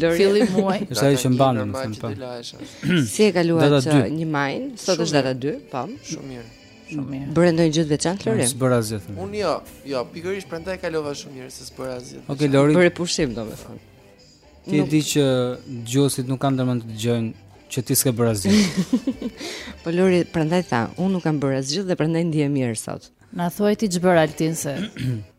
Lori fillim muaji. Është ajo që mban në fund po. Si e kaluat uh, 1 majin? Sot është data 2, po. Shumë mirë. Shumë mirë. Bëre ndonjë gjë të veçantë Lori? S'bëra asgjë. Unë jo, jo, pikërisht prandaj kalova shumë mirë se s'bëra asgjë. Okej Lori. Bëre pushim domethënë. Ti e di që dëgjuesit nuk kanë ndërmend të dëgjojnë që ti s'ke bërë asgjë. Po Lori, prandaj tha, unë nuk kam bërë asgjë dhe prandaj ndihem mirë sot. Na thuaj ti ç'bëre Altin se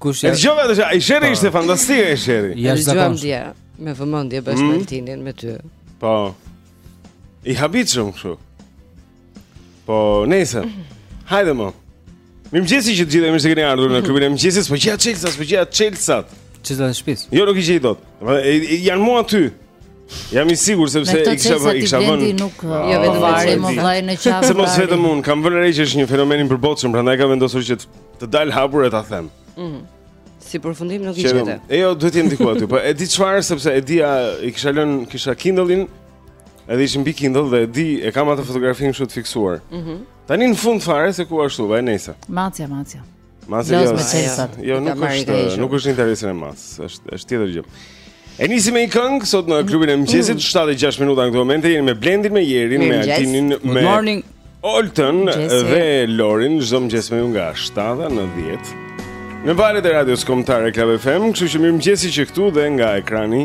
Kush e dëgjova atë? Ai sheri ishte po. fantastik ai sheri. Ja dëgjova dje me vëmendje bash mm. Altinin me ty. Po. I habitshëm kështu. Po, nejse. Hajde më. Mirëmëngjesi të gjithëve mirë se keni ardhur në klubin e mëngjesit, s'po gjej dot çelësat, s'po gjej dot çelësat. Çelësat e shpisë. Jo, nuk i gjej dot. Janë mu aty. Jam i sigurt sepse i kisha vënë, i kisha vënë. Nuk ah, jo vetëm vari më vllai në qafë. Se mos vetëm un, kam vënë re që është një fenomen i përbotshëm, prandaj kam vendosur që të dal hapur e ta them. Mhm. Si përfundim nuk i gjete. E jo, duhet të jenë diku aty, po e di çfarë sepse e dija i kisha lënë, kisha Kindle-in. Edhe ishin mbi Kindle dhe e di, e kam atë fotografinë kështu të fiksuar. Mhm. Tani në fund fare se ku ashtu, vaj nesa. Macja, macja. Ma serioz. Jo, nuk është, nuk është në interesin e maces, është është tjetër gjë. E nisim me një këngë sot në klubin e mëngjesit, mm. 7 e 6 minuta në këtë moment, jeni me Blendin, me Jerin, me Altinin, me Good morning. Oltën dhe Lorin, çdo mëngjes me ju nga 7 në 10. Në valët e radios kombëtare Club FM, kështu që mirëmëngjesi që këtu dhe nga ekrani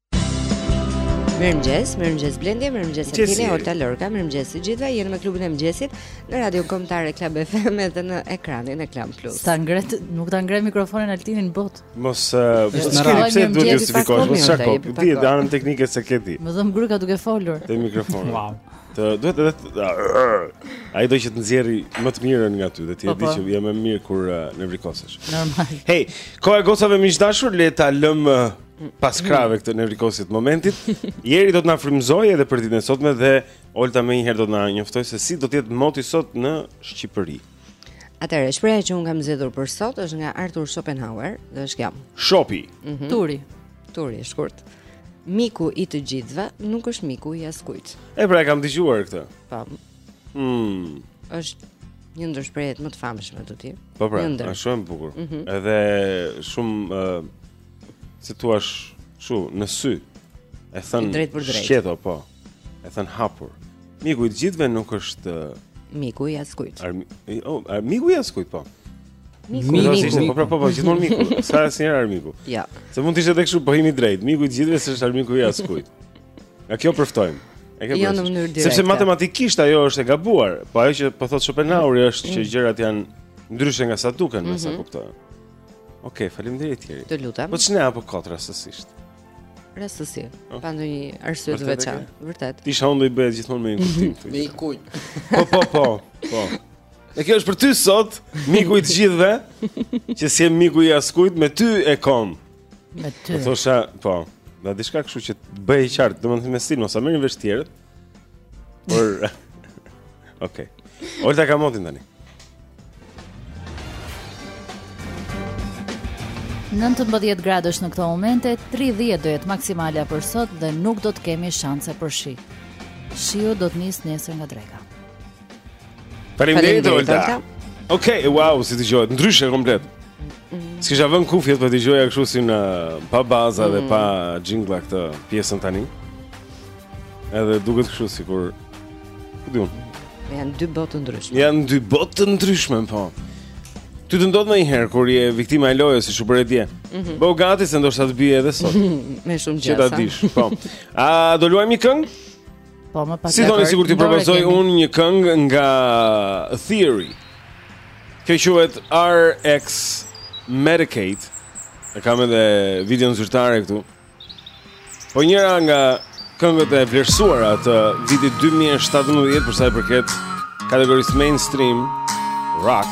Mirëmëngjes, mirëmëngjes Blendi, mirëmëngjes Altini, Olta Lorca, mirëmëngjes të gjithëve. Jeni me klubin e mëngjesit në Radio Kombëtare Club FM edhe në ekranin e Klan Plus. S'ta ngre, nuk ta ngre mikrofonin Altin dot. Mos uh, mos s'ke pse duhet të justifikohesh, mos sa kop. Ti e danë teknike se ke ti. Më dhemb gryka duke folur. Te mikrofon. Wow. Të duhet edhe ai do që të nxjerrë më të mirën nga ty dhe ti e po, di po. që je më mirë kur uh, nevrikosesh. Normal. Hey, koha e gocave miq të dashur, le ta lëmë uh, pas krahëve këtë nevrikosje të momentit. Jeri do të na frymëzojë edhe për ditën e sotme dhe Olta menjëherë do të na njoftojë se si do të jetë moti sot në Shqipëri. Atëherë, shprehja që un kam zgjedhur për sot është nga Arthur Schopenhauer, dhe është kjo. Shopi. Mm -hmm. Turi. Turi, shkurt. Miku i të gjithëve nuk është miku i askujt. E pra e kam dëgjuar këtë. Po. Mm. Është një ndër shprehjet më të famshme të tij. Po pra, është shumë e bukur. Mm -hmm. Edhe shumë uh, si thu ashtu në sy. E thënë drejt për drejt. Shqeto po. E thënë hapur. Miku i gjithëve nuk është miku i askujt. Ar, oh, ar, miku i askujt po. Miku, miku, miku. Po, pra, po, po, gjithmonë miku. S'ka asnjëherë armiku? Ja. Se mund të ishte edhe kështu po hyn drejt. Miku i gjithëve s'është armiku i askujt. Nga kjo përftojmë. E ke jo në mënyrë direkte. Sepse matematikisht ajo është e gabuar, po ajo që po thotë Schopenhauer është që mm. gjërat janë ndryshe nga sa duken, mm -hmm. sa mhm. kuptoj. Okej, okay, faleminderit Jeri. Të lutem. Po ç'ne apo kot, rastësisht? Rastësi, oh. pa ndonjë arsye të veçantë, vërtet. Ti s'do i bësh gjithmonë me një kuptim këtë. Me kujt. Po po po. Po. E kjo është për ty sot, miku i të gjithëve, që s'je miku i askujt, me ty e kom. Me ty. Po thosha, po, da, diçka kështu që të bëhet i qartë, domethënë me stil, mos a merrin vesh tjerët. Por Ok. Olta ka motin tani. Nëntëmbëdhjet gradësh në këto momente, 30 do jetë maksimalja për sot dhe nuk do të kemi shanse për shi. Shiu do të nisë nesër nga dreka. Faleminderit Olta. Okej, wow, si dëgjohet, ndryshe komplet. S'kisha vënë kufjet por po dëgjoja kështu si në pa baza dhe mm. pa jingle këtë pjesën tani. Edhe duket kështu sikur ku diun. Janë dy botë të ndryshme. Janë dy botë të ndryshme, po. Ty të ndodh ndonjëherë kur je viktima e lojës si, shembull, dje. Mm -hmm. Bëu gati se ndoshta të bie edhe sot. Me shumë gjasa. Që ta dish, po. A do luajmë një këngë? Po, më pak. Si thoni sikur t'ju propozoj unë një këngë nga Theory. Kjo quhet RX Medicate. E kam edhe videon zyrtare këtu. Po njëra nga këngët e vlerësuara të vitit 2017 për sa i përket kategorisë mainstream rock.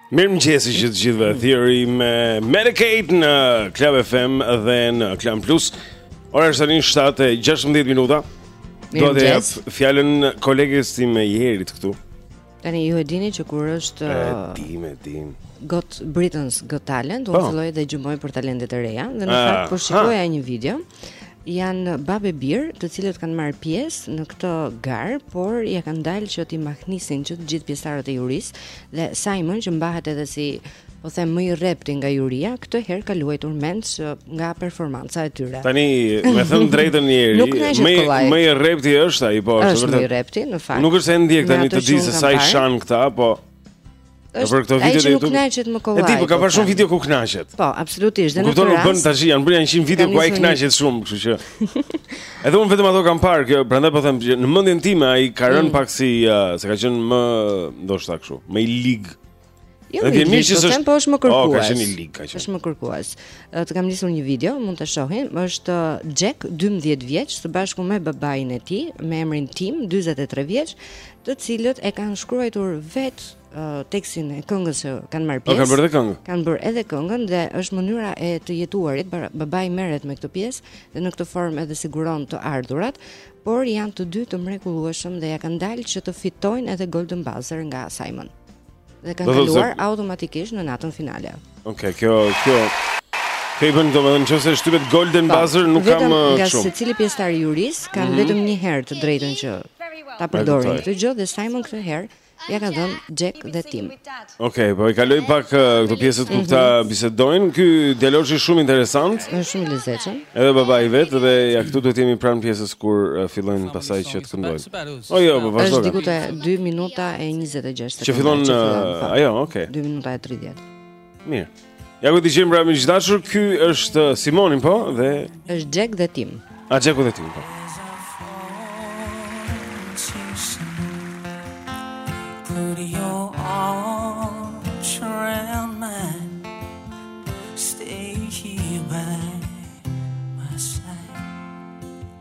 Mirëmëngjesi që të gjithëve Theory me Medicate në Club FM dhe në Klan Plus Ora është tani 7 e 16 minuta Mirëmëngjesi Do t'ia jap fjalën koleges time Jerit këtu Tani ju e dini që kur është E dimë, e dimë Got Britain's Got Talent Unë po. filloj dhe gjurmoj për talentet e reja Dhe në ah, fakt po shikoja një video Janë babë e bir, të cilët kanë marrë pjesë në këtë garë, por ia kanë dalë që t'i mahnisin që të gjithë pjesëtarët e jurisë dhe Simon që mbahet edhe si po them më i rrepti nga juria, këtë herë ka luajtur mendsh nga performanca e tyre. Tani, me thënë të drejtën Jeri, më më i rrepti është ai, po është vërtet. Është më i rrepti në fakt. Nuk është se e ndjek tani të di se sa i shan këta, po Është ai që nuk kënaqet më kollaj. E di, po ka pasë shumë video ku kënaqet. Po, absolutisht. Dhe në këtë rast. Kupton, u bënë tash janë bërë 100 video ku ai kënaqet shumë, kështu që. Edhe unë vetëm ato kam parë, kjo prandaj po them që në mendjen time ai ka rënë mm. pak si uh, se ka qenë më ndoshta kështu, më i lig. Jo, dhe më shumë se, po, është më kërkues. Oh, ka qenë i lig, ka qenë. Është më kërkues. Të kam nisur një video, mund ta shohim. Është Jack 12 vjeç së bashku me babain e tij, me emrin Tim 43 vjeç, të cilët e kanë shkruajtur vetë tekstin e këngës që kanë marrë pjesë. Kanë bërë edhe këngën. Kanë bërë edhe këngën dhe është mënyra e të jetuarit. Babai merret me këtë pjesë dhe në këtë formë edhe siguron të ardhurat, por janë të dy të mrekullueshëm dhe ia kanë dalë që të fitojnë edhe Golden Buzzer nga Simon. Dhe kanë kaluar automatikisht në natën finale. Okej, okay, kjo kjo Kjo bën që të, më nëse shtypet Golden pa, po, Buzzer nuk kam shumë. Vetëm nga secili pjesëtar i jurisë kanë mm -hmm. vetëm një herë të drejtën që ta përdorin këtë gjë dhe Simon këtë herë ia ka dhënë Jack dhe Tim. Okej, okay, po i kaloj pak uh, këto pjesët ku këta mm -hmm. bisedojnë. Ky dialog është shumë interesant. Është shumë i lezetshëm. Edhe babai vetë dhe ja këtu duhet të jemi pranë pjesës kur uh, fillojnë pastaj që të këndojnë. O jo, po vazhdo. Është diku te 2 minuta e 26 sekonda. Që fillon po. ajo, okay. 2 minuta e 30. Mirë. Ja ku dëgjojmë pra miq të dashur, ky është uh, Simoni po dhe është Jack dhe Tim. A Jacku dhe Tim po.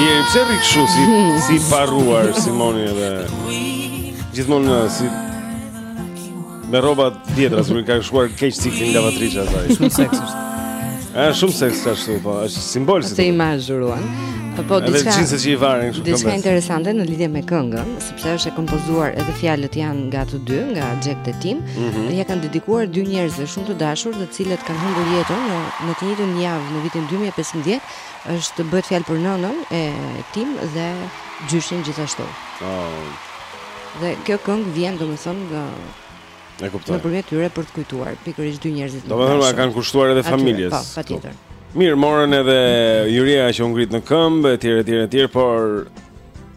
Jeri, pse rri kështu si i parruar Simoni edhe gjithmonë uh, si me rroba të vjetra, sepse ka shkuar keq ciklin lavatriçes saj. Shumë seksi është. Është shumë seksi ashtu, po, është simbol si. Se imazh ruan. Po diçka. Edhe xhinset që i varen kështu. Diçka interesante në lidhje me këngën, Sepse është e kompozuar edhe fjalët janë nga të dy, nga Jack dhe Tim, mm -hmm. ia kanë dedikuar dy njerëzve shumë të dashur, të cilët kanë humbur jetën në në të njëjtën javë në vitin 2015, është bëhet fjalë për nënën e Tim dhe gjyshin gjithashtu. Oh. Dhe kjo këngë vjen domethënë nga E kuptoj. Nëpërmjet tyre për të kujtuar pikërisht dy njerëzit. Domethënë kanë kushtuar edhe familjes. Po, patjetër. Mirë, morën edhe Juria që u ngrit në këmbë etj etj etj, por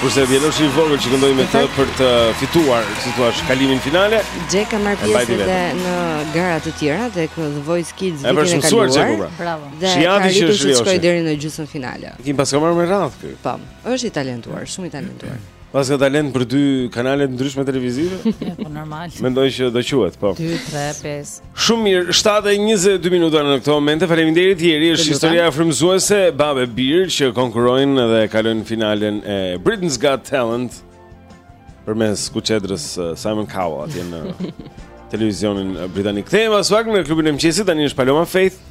Kurse djaloshi i vogël që këndoi me të për të fituar, si thua, kalimin në finale. Jack ka marrë pjesë edhe në gara të tjera edhe te The Voice Kids vitin e kaluar. Është mësuar Jacku pra. Bravo. Dhe ka arritur të shkojë deri në gjysmëfinale. I paska marrë me radhë këtu. Po, është i talentuar, shumë i talentuar. Paska talent për dy kanale të ndryshme televizive? Po normal. Mendoj që do quhet, po. 2 3 5. Shumë mirë, 7:22 minuta në këtë moment. Faleminderit Jeri, është historia frymëzuese babë e bir që konkurrojnë dhe kalojnë në finalen e Britain's Got Talent përmes kuçedrës Simon Cowell atje në televizionin britanik. Kthehemi pas pak në klubin e mëngjesit, tani është Paloma Faith.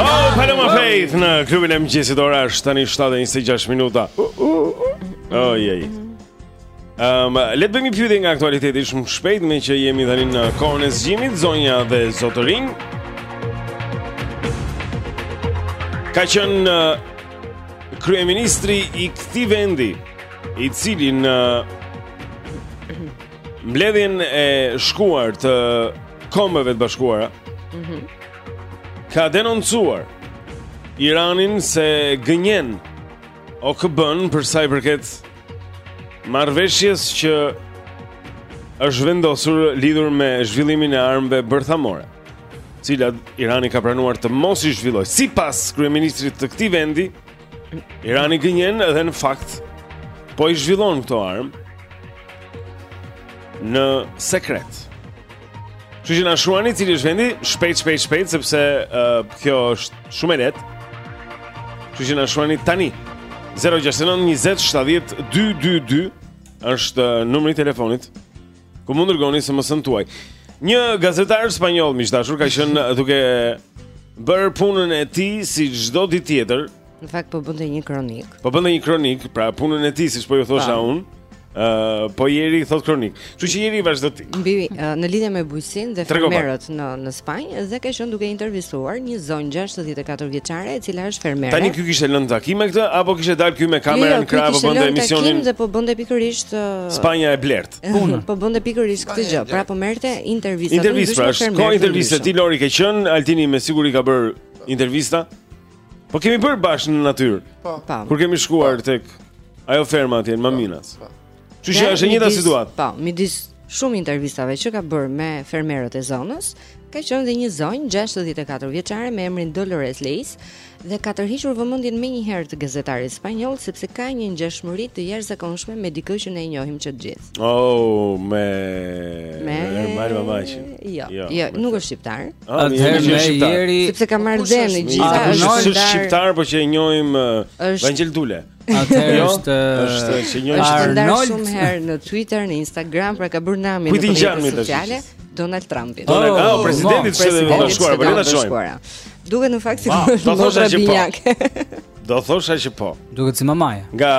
Oh, Paloma Faith në klubin e mëngjesit ora është tani 7:26 minuta. Oh, yay. Ehm, um, le të bëjmë një pyetje nga aktualiteti shumë shpejt meqë jemi tani në kohën e zgjimit, zonja dhe zotërinj. Ka qenë uh, kryeministri i këtij vendi, i cili në uh, Mbledhjen e shkuar të Kombeve të Bashkuara. Mhm. Mm ka denoncuar Iranin se gënjen OKB-në për sa i përket marrëveshjes që është vendosur lidhur me zhvillimin e armëve bërthamore, të cilat Irani ka pranuar të mos i zhvillojë. Sipas kryeministrit të këtij vendi, Irani gënjen edhe në fakt po i zhvillon këto armë në sekret. Kështu që na shruani cili është vendi, shpejt shpejt shpejt sepse uh, kjo është shumë e lehtë. Kështu që na shruani tani. 069 20 70 222 është numri i telefonit. Ku mund të dërgoni SMS-në tuaj Një gazetar spanjoll, miq të dashur, ka qenë duke bërë punën e tij si çdo ditë tjetër Në fakt, po bënte një kronikë Po bënte një kronikë, pra punën e tij siç po ju thosha unë Uh, po jeri thotë kronikë. Kështu që jeri vazhdo ti. Mbi uh, në lidhje me bujqësinë dhe fermerët në në Spanjë dhe ka qenë duke intervistuar një zonjë 64 vjeçare e cila është fermere. Tani ky kishte lënë takim me këtë apo kishte dalë ky me kamerën jo, jo, krah apo bënte emisionin? Kishte lënë takim dhe po bënte pikërisht uh, Spanja e blertë. Punë. Po bënte pikërisht këtë gjë. Pra po merrte intervista. Intervista, pra, është ka intervista ti Lori ke qenë, Altini me siguri ka bërë intervista. Po kemi bërë bashkë në natyrë. Po. po. Kur kemi shkuar po. tek ajo ferma atje në po. Maminas. Po. Kështu që është e njëta situatë. Po, midis shumë intervistave që ka bërë me fermerët e zonës, ka qenë dhe një zonjë 64 vjeçare me emrin Dolores Leis, dhe ka tërhiqur vëmendjen menjëherë të gazetarit spanjoll sepse ka një ngjashmëri të jashtëzakonshme me dikë që ne e njohim që të gjithë. Oh, me me Ermal Mamaqin. Jo, jo, jo nuk është shqiptar. Ah, Atëherë me Jeri, sepse ka marrë dhenë gjithë. Është shqiptar, por që e njohim Vangel Dule. Atëherë jo, është është që një është ndar shumë herë në Twitter, në Instagram, pra ka bërë namin në rrjete sociale Donald Trumpit. Oh, Donald, oh, oh, presidentit të Shteteve të Bashkuara, po le ta shohim. Duket në fakt se është motra binjake. Do thosha që po. Duket si mamaja. Nga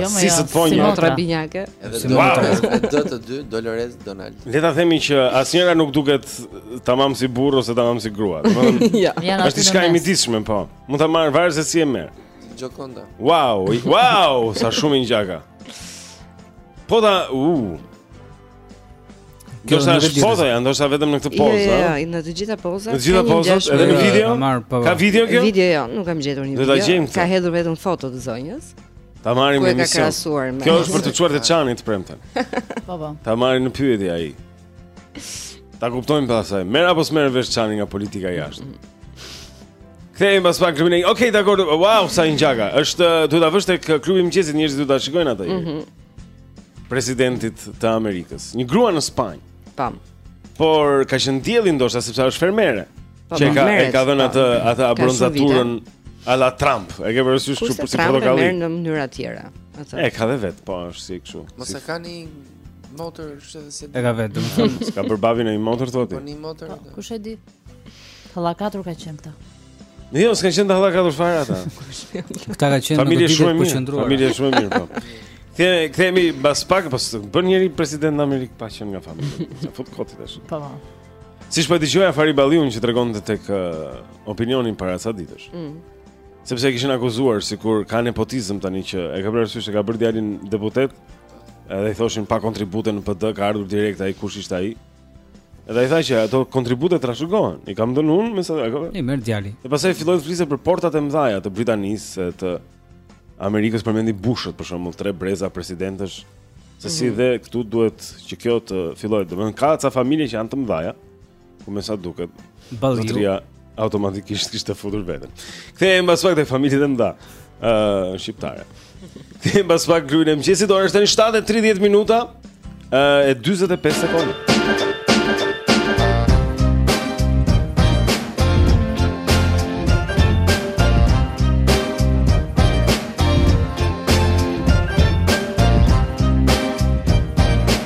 jo, jo si sot po një motra binjake. Si motra. Do të dy Dolores Donald. Le ta themi që asnjëra nuk duket tamam si burrë ose tamam si grua. Domethënë, ja. është diçka e midisshme po. Mund ta marr varet se si e merr. Gjokonda. Wow, wow, sa shumë i ngjaka. Po ta, u. Uh. Do të thash foto, ja, ndoshta vetëm në këtë pozë, jo, jo, a? Jo, në të gjitha pozat. Në të gjitha pozat, edhe në video. Po, po. Ka video kjo? Video jo, nuk kam gjetur një video. Ka hedhur vetëm foto të zonjës. Ta marrim në emision. Kjo është për të çuar te Çani të premten. Po po. Ta marrin në pyetje ai. Ta kuptojmë pastaj. Merr apo s'merr vesh çani nga politika jashtë. Kthehemi pas pak klubin. Okej, okay, dakor. Wow, sa i ngjaka. Është duhet ta vësh tek klubi i mëngjesit, njerëzit duhet ta shikojnë atë. Mm -hmm. Presidentit të Amerikës. Një grua në Spanjë. Tam. Por ka qenë dielli ndoshta sepse është fermere. Po, që ka e ka dhënë atë atë abronzaturën a la Trump. E ke parasysh ç'u bë, si protokolli? Në mënyra të tjera. E ka dhe vet, po është si kështu. Mos e kanë Motër është edhe se. E ka vetë, domethënë. S'ka për babin e një motër thotë. Po një motër. Po, kush e di? Halla katër ka qenë këta. Ne jo, s'ka qenë halla katër fare ata. Këta ka qenë familje shumë e mirë. Familje shumë e mirë po. Kthej, kthehemi pas pak, po bën njëri president në Amerikë pa qenë nga familja. Sa fut kot tash. Po. Siç po dëgjoja Fahri Balliun që tregonte tek uh, opinionin para sa ditësh mm. Sepse e kishin akuzuar sikur ka nepotizëm tani që e ka bërë siç e ka bërë djalin deputet Edhe i thoshin pa kontribute në PD ka ardhur direkt ai kush ishte ai. Edhe ai tha që ato kontribute trashëgohen. I kam dhënë unë, më sa ajo. I merr djali. Dhe pastaj filloi të flisë për portat e mëdha të Britanisë, të Amerikës përmendi Bushët, për shembull, tre breza presidentësh. Se si mm -hmm. dhe këtu duhet që kjo të fillojë. Domethënë ka ca familje që janë të mëdha. ku me sa duket. Balliu. Zotria automatikisht kishte futur veten. Kthehemi pas pak te familjet e mëdha. ë uh, shqiptare. Kthehemi pas pak klubin e mëngjesit, ora është tani 7:30 minuta uh, e 45 sekonda.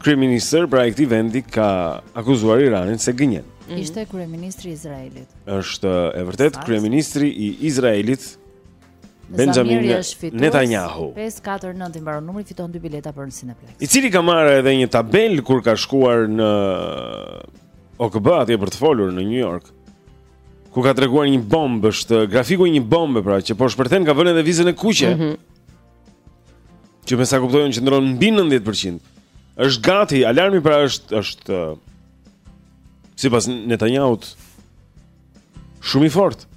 Kryeministër pra i këtij vendi ka akuzuar Iranin se gënjen. Mhm. Ishte kryeministri i Izraelit. Është e vërtetë kryeministri i Izraelit Benjamin Netanyahu. 549 i mbaron numri fiton dy bileta për në Cineplex. I cili ka marrë edhe një tabelë kur ka shkuar në OKB atje për të folur në New York. Ku ka treguar një bombë, është grafiku i një bombe pra që po shpërthen ka vënë edhe vizën e kuqe. Mm -hmm. Që me sa kuptoj unë qëndron mbi 90% është gati, alarmi pra është është uh, sipas Netanjahut shumë i fortë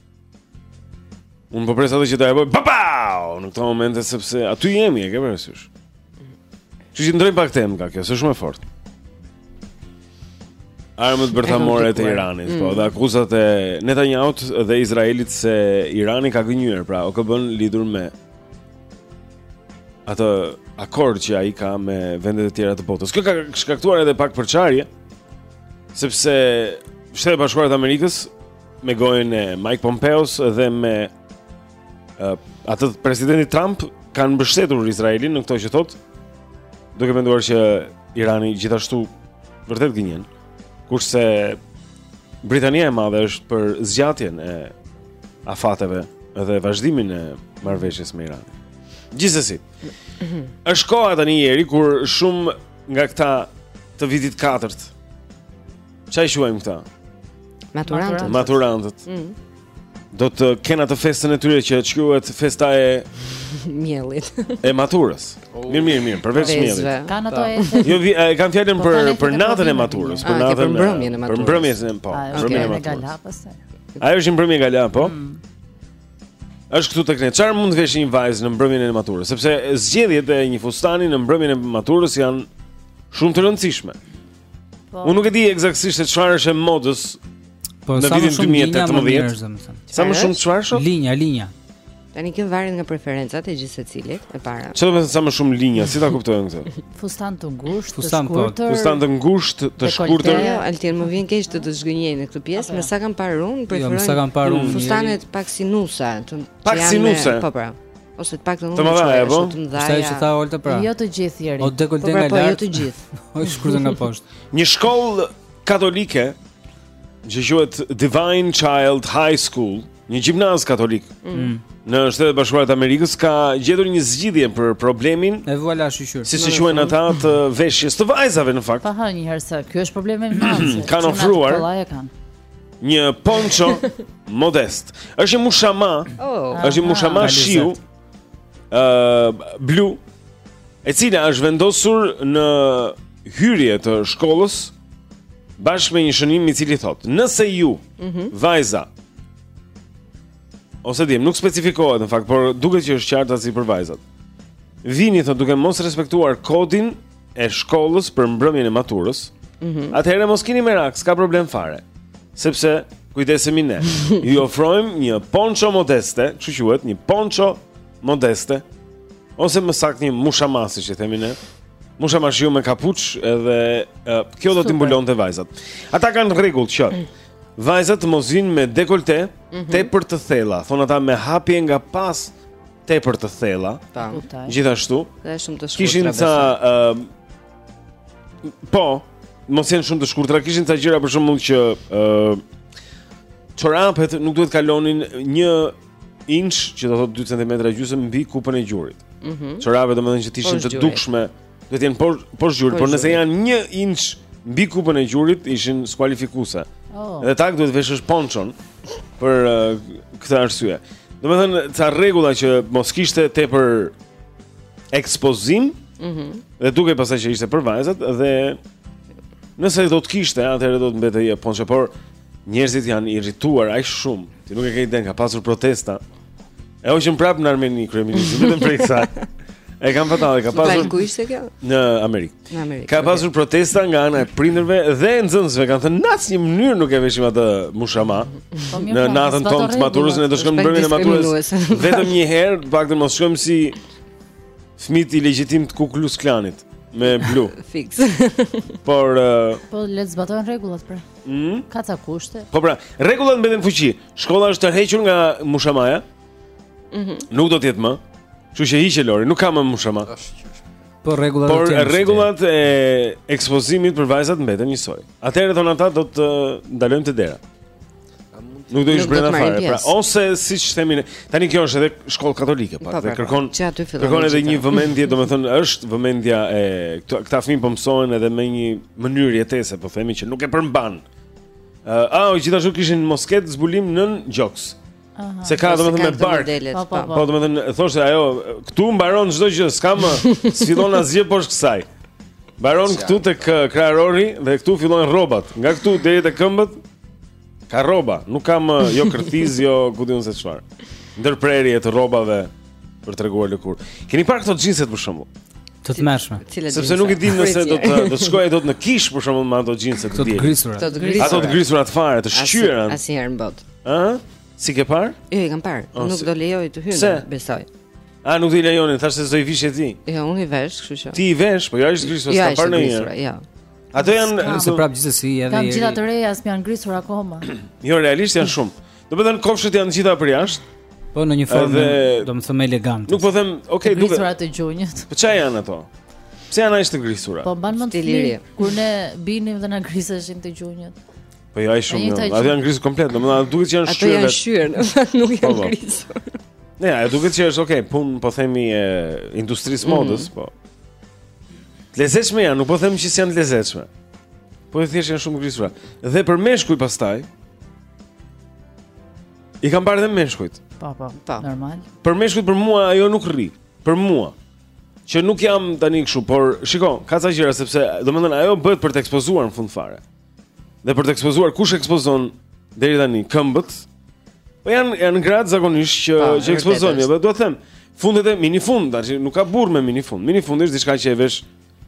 unë po pres atë që t'ia bëjë babau në këto momente sepse aty jemi e ke parasysh që qëndrojmë pak temë ka kjo, se shumë e fortë Armët bërthamore të Iranit, po, mm. po, dhe akuzat e Netanyahu-t dhe Izraelit se Irani ka gënjyer, pra, po ka bërë lidhur me atë akord që ai ka me vendet e tjera të botës. Kjo ka shkaktuar edhe pak përçarje, sepse Shtetet e Bashkuara të Amerikës me gojën e Mike Pompeo-s dhe me uh, atë presidenti Trump kanë mbështetur Izraelin në këto që thotë, duke menduar që Irani gjithashtu vërtet gënjen. Kurse Britania e Madhe është për zgjatjen e afateve dhe vazhdimin e marrëveshjes me Iranin. Gjithsesi, mhm. është koha tani Jeri kur shumë nga këta të vitit të katërt. Çfarë i quajmë këta? Maturantët. Maturantët. Mm. do të kenë atë festën e tyre që quhet festa e miellit. E maturës. Oh. Mirë, mirë, mirë, përveç miellit. Kanë ato e. Jo, e kam fjalën po, për për natën e maturës, për natën. Për mbrëmjen e maturës. Për mbrëmjen e po, mbrëmjen e maturës. Ai është mbrëmje gala, po. Mm. Është këtu tek ne. Çfarë mund të veshë një vajzë në mbrëmjen e maturës? Sepse zgjedhjet e një fustani në mbrëmjen e maturës janë shumë të rëndësishme. Po. Unë nuk e di ekzaktësisht se çfarë është e modës. Po sa më shumë linja më mirë është domethënë. Sa më shumë çfarë është? Linja, linja. Tani kjo varet nga preferencat e gjithsecilit, e para. Çfarë do të thotë sa më shumë linja, si ta kuptojmë këtë? Fustan të ngushtë, të po, shkurtër. Fustan të ngushtë, të shkurtër. Jo, Altin më vjen keq të të zhgënjej në këtë pjesë, me jo? sa kam parë unë, jo, preferoj. Jo, sa kam parë unë. Fustanet pak sinusa, të pak sinusa. Po, po. Ose të paktën unë çfarë është shumë të mëdha. Siç e tha Olta pra? Jo të gjithë Jeri. O dekolte po, pra, nga po, lart. Jo të gjithë. O shkurtër nga poshtë. Një shkollë katolike që quhet Divine Child High School, një gjimnaz katolik. Mm. mm. Në Shtetet e Bashkuara të Amerikës ka gjetur një zgjidhje për problemin e vuala shiqur. Si si e quajnë ata të veshjes të vajzave në fakt? Po, a një herë se ky është problemi më i madh. Kanë ofruar. një poncho modest. Është një mushama. Oh, është një mushama ah, shiu. ë uh, blu e cila është vendosur në hyrje të shkollës bashkë me një shënim i cili thotë, nëse ju mm -hmm. vajza ose djem, nuk specifikohet në fakt, por duket që është qartazi për vajzat. Vini thotë duke mos respektuar kodin e shkollës për mbrëmjen e maturës, mm -hmm. atëherë mos kini merak, s'ka problem fare. Sepse kujdesemi ne. Ju ofrojmë një poncho modeste, kështu quhet, një poncho modeste ose më saktë një mushama shiu themi ne. Mushama shiu me kapuç edhe uh, kjo do t'i mbulonte vajzat. Ata kanë rregull që vajzat të mos vijnë me dekolte mm -hmm. tepër të thella, thonë ata me hapje nga pas tepër të thella. Tam. Gjithashtu. Dhe shumë të shkurtra. Kishin ca ë Po, mos jenë shumë të shkurtra, kishin ca gjëra për shembull që ë çorapet nuk duhet të kalonin një inch, që do thotë 2 cm e gjysmë mbi kupën e gjurit. Mhm. Mm Çorapet domethënë që të ishin të dukshme. Duhet të jenë poshtë gjurit, por nëse janë 1 inç mbi kupën e gjurit ishin skualifikuese. Oh. Dhe tak duhej të veshësh ponçon për uh, këtë arsye. Domethënë ca rregulla që mos kishte tepër ekspozim. Mhm. Mm dhe dukej pastaj që ishte për vajzat dhe nëse do të kishte, atëherë do të mbetej ponço, por njerëzit janë irrituar aq shumë. Ti nuk e ke idenë ka pasur protesta. E hoqën prap në Armeni kryeministrin, vetëm për kësaj. E kam fatale, ka pasur Ku ishte kjo? Në Amerikë. Në Amerikë. Ka pasur okay. protesta nga ana e prindërve dhe nxënësve kanë thënë në asnjë mënyrë nuk e veshim atë mushama. Po, në po, natën tonë të maturës ne do shkojmë në mbrëmjen e maturës. Vetëm një herë, të paktën mos shkojmë si fëmijët ilegjitimë të Kuklus Klanit me blu. Fiks. Por uh... po le të zbatojnë rregullat pra. Mm? Ka ca kushte. Po pra, rregullat mbeten në fuqi. Shkolla është tërhequr nga mushamaja. Mhm. Mm nuk do të jetë më. Kështu që hiqe Lori, nuk ka më mushama. Po rregullat Por rregullat e ekspozimit për vajzat mbeten njësoj. Atëherë thonë ata do të ndalojmë te dera. Nuk do hysh brenda fare. Pra, ose siç themi ne, tani kjo është edhe shkollë katolike, pa, po, dhe po, po. kërkon kërkon edhe një vëmendje, domethënë është vëmendja e këta fëmijë po mësohen edhe me një mënyrë jetese, po themi që nuk e përmban Ah, uh, gjithashtu kishin mos ketë zbulim nën gjoks. Aha. Se ka po, domethënë me bark. Po, po, po. po domethënë thoshte ajo, këtu mbaron çdo gjë, s'ka më, s'fillon asgjë poshtë kësaj. Mbaron këtu tek krahërori dhe këtu fillojnë rrobat. Nga këtu deri te këmbët ka rroba, nuk ka më jo kërthizë, jo ku di unë se çfarë. Ndërprerje të rrobave. Për treguar lëkurë. Keni parë këto xhinset për shembull? Të tmerrshme. Sepse nuk e dimë nëse do të do të shkojë dot në kishë për shembull me ato xhinse të dielën. Ato të grisura. Ato të grisura. Ato të grisurat fare, të shqyera. Asnjëherë në botë. Ëh? S'i ke parë? Jo, i kam parë. Oh, nuk si... do lejojnë të hyjë, besoj. A nuk do i lejonin, thashë se do i vishje ti. Jo, unë i vesh, kështu që. Ti i vesh, po jo ashtu grisur, jo, s'kam parë ndonjëherë. Jo. Ato janë se prap gjithsesi edhe. Kam gjitha të reja, s'më janë grisur akoma. Jo, realisht janë shumë. Domethënë kofshët janë gjitha përjashta. Po në një formë, do të thoja më elegante. Nuk po them, okay, duhet. Grisura te gjunjët. Po çfarë janë ato? Pse janë ashtu të grisura? Po mban mend ti kur ne binim dhe na griseshin te gjunjët. Po ja i shumë. Jo. Ato janë grisë komplet, domethënë duket që janë shqyer. Ato janë shqyer, nuk janë po, po. grisur. Ne, ja, duket që është okay, punë po themi e industrisë mm. modës, po. Lezetshme janë, nuk po them që s'janë lezetshme. Po e thjesht janë shumë grisura. Dhe për meshkuj pastaj, I kam parë dhe meshkujt. Po, po, po. Normal. Për meshkujt për mua ajo nuk rri. Për mua. Që nuk jam tani kështu, por shiko, ka ca gjëra sepse domethënë ajo bëhet për të ekspozuar në fund fare. Dhe për të ekspozuar kush ekspozon deri tani këmbët? Po janë janë gratë zakonisht që pa, që ekspozojnë, po dua të them, fundet e mini fund, tash nuk ka burrë me mini fund. Mini fundi është diçka që e vesh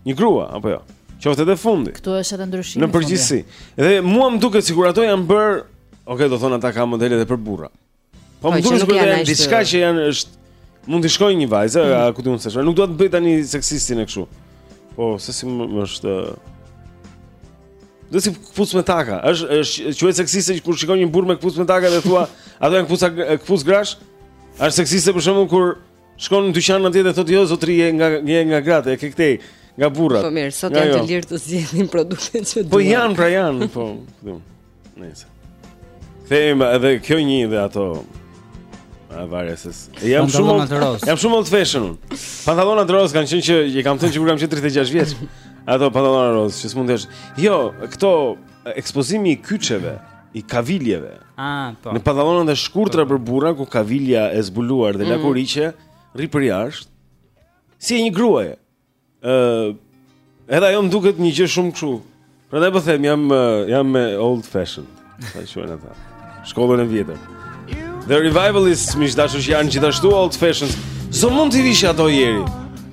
Një grua apo jo? Qoftë edhe fundi. Këtu është edhe ndryshimi. Në përgjithësi. Dhe mua më duket sikur ato janë bër, ok, do thonë ata kanë modele edhe për burra. Po, po më duket sikur janë diçka që janë është mund të shkojë një vajzë, mm. a ku diun se çfarë. Nuk dua të bëj tani seksistin e kështu. Po, se si më është Do si këpucë me taka. Është është quhet seksiste që kur shikon një burrë me këpucë me taka dhe thua, ato janë këpuca këpucë grash? Është seksiste për shembull kur Shkon në dyqan atje dhe thotë jo zotri je nga je nga gratë, e ke këtej nga burrat. Po mirë, sot janë të lirë të zgjedhin produktet që duan. Po janë, pra janë, po. Nëse. Them edhe kjo një dhe ato a varet se jam shumë jam shumë old fashion. Pantallonat rozë kanë qenë që i kam thënë që kur kam qenë 36 vjeç. Ato pantallona rozë që s'mund të jesh. Jo, këto ekspozimi i kyçeve, i kaviljeve, Ah, po. Në pantallonat e shkurtra për burra ku kavilja e zbuluar dhe mm. lakuriqe rri përjashta. Si e një gruaje. Ë, uh, edhe ajo më duket një gjë shumë kështu. Prandaj po them jam jam me old fashion. Sa quhen ata? Shkollën e vjetër. The Revivalists, miq të dashur që janë gjithashtu old fashions. S'do mund t'i veshë ato njeri.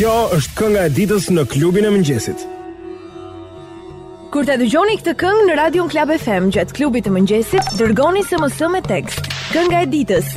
Kjo është kënga e ditës në klubin e mëngjesit. Kur ta dëgjoni këtë këngë në radion Club FM gjatë klubit të mëngjesit, dërgoni SMS me tekst Kënga e ditës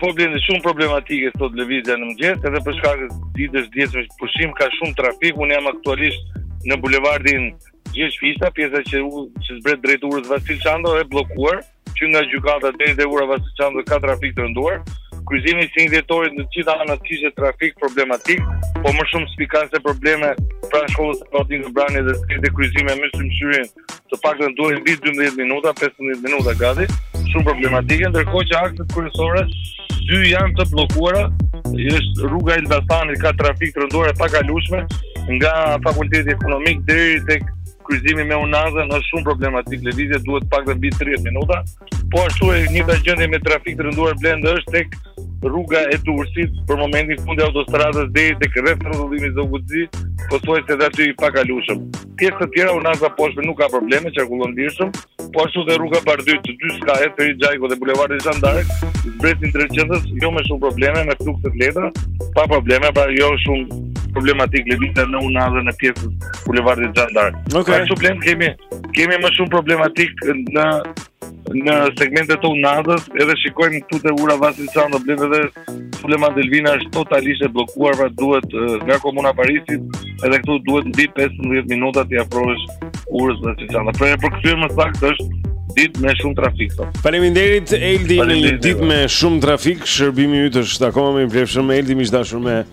Po Blendi shumë problematike sot lëvizja në mëngjes, edhe për shkak të ditës djeshme pushim ka shumë trafik. Unë jam aktualisht në bulevardin Gjergj Fishta, pjesa që u që zbret drejt urës Vasil Shanto është bllokuar, që nga gjykata deri te ura Vasil Shanto ka trafik të rënduar. Kryqëzimi i 21 Dhjetorit në të gjitha anët kishte trafik problematik, po më shumë spikasin probleme pranë shkollës Sabaudin Gabrani dhe te kryqëzimi me Myslym Shyrin të paktën duhet mbi 12 minuta, 15 minuta gati, shumë problematike, ndërkohë që akset kryesore, dy janë të bllokuara, është rruga e Elbasanit, ka trafik të rënduar, e pakalueshme, nga fakulteti ekonomik, deri tek kryqëzimi me unazën, është shumë problematik, lëvizja duhet të paktën mbi 30 minuta, Po ashtu e njëjta gjendje me trafik të rënduar Blendi është tek rruga e Durrësit për momentin fundi i autostradës deri tek rrethrrotullimi Zogu i Zi, pothuajse edhe aty i pakalueshëm. Pjesë të tjera unaza poshtë nuk ka probleme, qarkullon lirshëm, po ashtu dhe rruga Bardhyl të dy skajet Ferit Xhajko dhe bulevardi Zhan d'Ark, zbresin drejt qendrës jo me shumë probleme me flukse të lehta, pa probleme, pra jo shumë problematik lëvizja në unazën e pjesës bulevardit Zhan d'Ark. Okay. Pra, problem kemi kemi më shumë problematik në në segmentet e unazës, edhe shikojmë këtu te ura Vasil Shanto Blendi dhe Sulejman Delvina është totalisht e bllokuar pra duhet nga Komuna e Parisit edhe këtu duhet në ditë 15 minuta t'i afrohesh urës Vasil Shanto pra për këtyre më saktë është ditë me shumë trafik sot. Faleminderit Eldi, një ditë me shumë trafik, shërbimi yt është akoma më i vlefshëm Eldi më i dashur me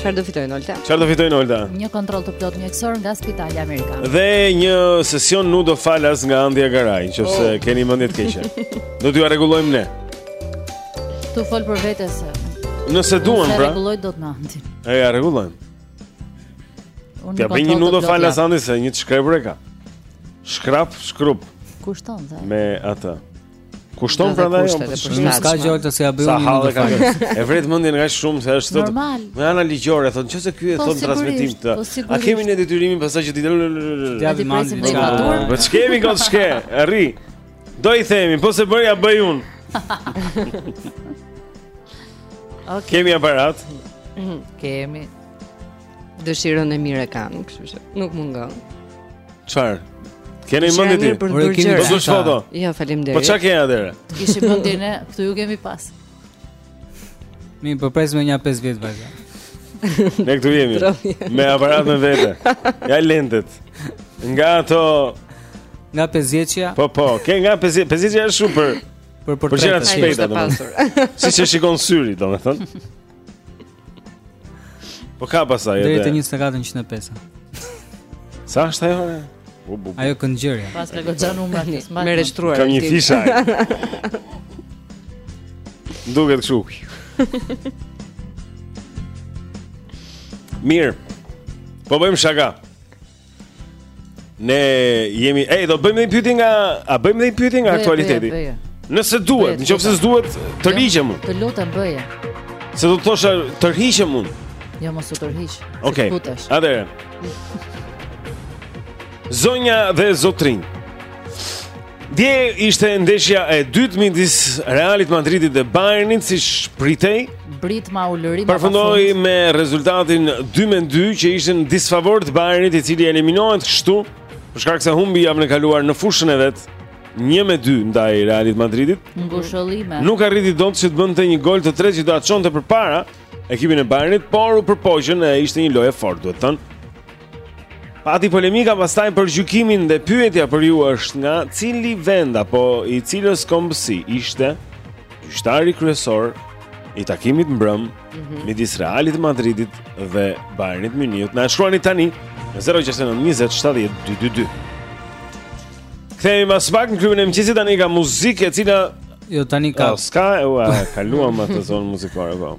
Çfarë do fitojnë Olta? Çfarë do fitojnë Olta? Një kontroll të plotë mjekësor nga Spitali Amerikan. Dhe një sesion nudo falas nga Andi Agaraj, nëse oh. keni mendje të keqe. Do t'ju rregullojmë ne. Tu fol për vetes. Nëse duan pra. Nëse rregulloj dot me Andin. E ia rregullojmë. Unë ia bëj një nudo falas Andit se një shkrepur e ka. Shkrap, shkrup. Kushton dhe. Me atë. Kushton prandaj. Nuk ka gjë Olta se ia bëj unë një nudo falas. E vret mendjen ca shumë se është thotë. Nga ana ligjore thotë, nëse ky e po, thon transmetim këtë. Po, a kemi ne detyrimin pastaj që ti del? Ja vi mand. Po ç'kemi kot ç'ke? Rri. Do i themi, po s'e bëri ia bëj unë. Okej. Kemi aparat? Mhm, kemi. Dëshirën e mirë e kanë, kështu që nuk mungon. Çfarë? Keni mendje ti? Po do të bësh foto. Jo, faleminderit. Po çka ke atëherë? Kishim mendje ne, këtu ju kemi pas. Mirë po pres me një 5 vjet vajza. Ne këtu jemi. Me aparat me vete. Ja lentet. Nga ato nga 50-ja. Po po, ke nga 50, 50-ja është shumë për për për gjëra të shpejta domethënë. Siç e shikon syri domethënë. Po ka pastaj edhe. Deri te 24 105. Sa është ajo? Ajo këndgjera. Pas ka goxha numrin. Me regjistruar. Ka një fisha. Duket kështu. Mirë. Po bëjmë shaka. Ne jemi, ej, do bëjmë një pyetje nga, a bëjmë një pyetje nga aktualiteti? Nëse duhet, nëse s'duhet, tërhiqem. Të lutem bëje. Se do të thosha tërhiqem unë. Jo, mos u tërhiq. Okej. Okay. Atëherë. Zonja dhe zotërinj. Dje ishte ndeshja e dytë midis Realit Madridit dhe Bayernit siç pritej. Britma ulërima. Përfundoi me rezultatin 2-2 që ishte në disfavor të Bayernit i cili eliminohet kështu për shkak se humbi javën e kaluar në fushën e vet. 1-2 ndaj Realit Madridit. Ngushëllime. Nuk arriti dot që të bënte një gol të tretë që do ta çonte përpara ekipin e Bayernit, por u përpoqën e ishte një lojë e fortë, duhet thënë. Pati polemika pastaj për gjykimin dhe pyetja për ju është nga cili vend apo i cilës kombësi ishte gjyqtari kryesor i takimit mbrëm mm -hmm. midis Realit Madridit dhe Bayernit Munich. Na shkruani tani 0692070222. Kthehemi mbas pak në klubin e mëngjesit tani ka muzikë e cila jo tani ka. Oh, s'ka, ua, kaluam atë zonë muzikore po.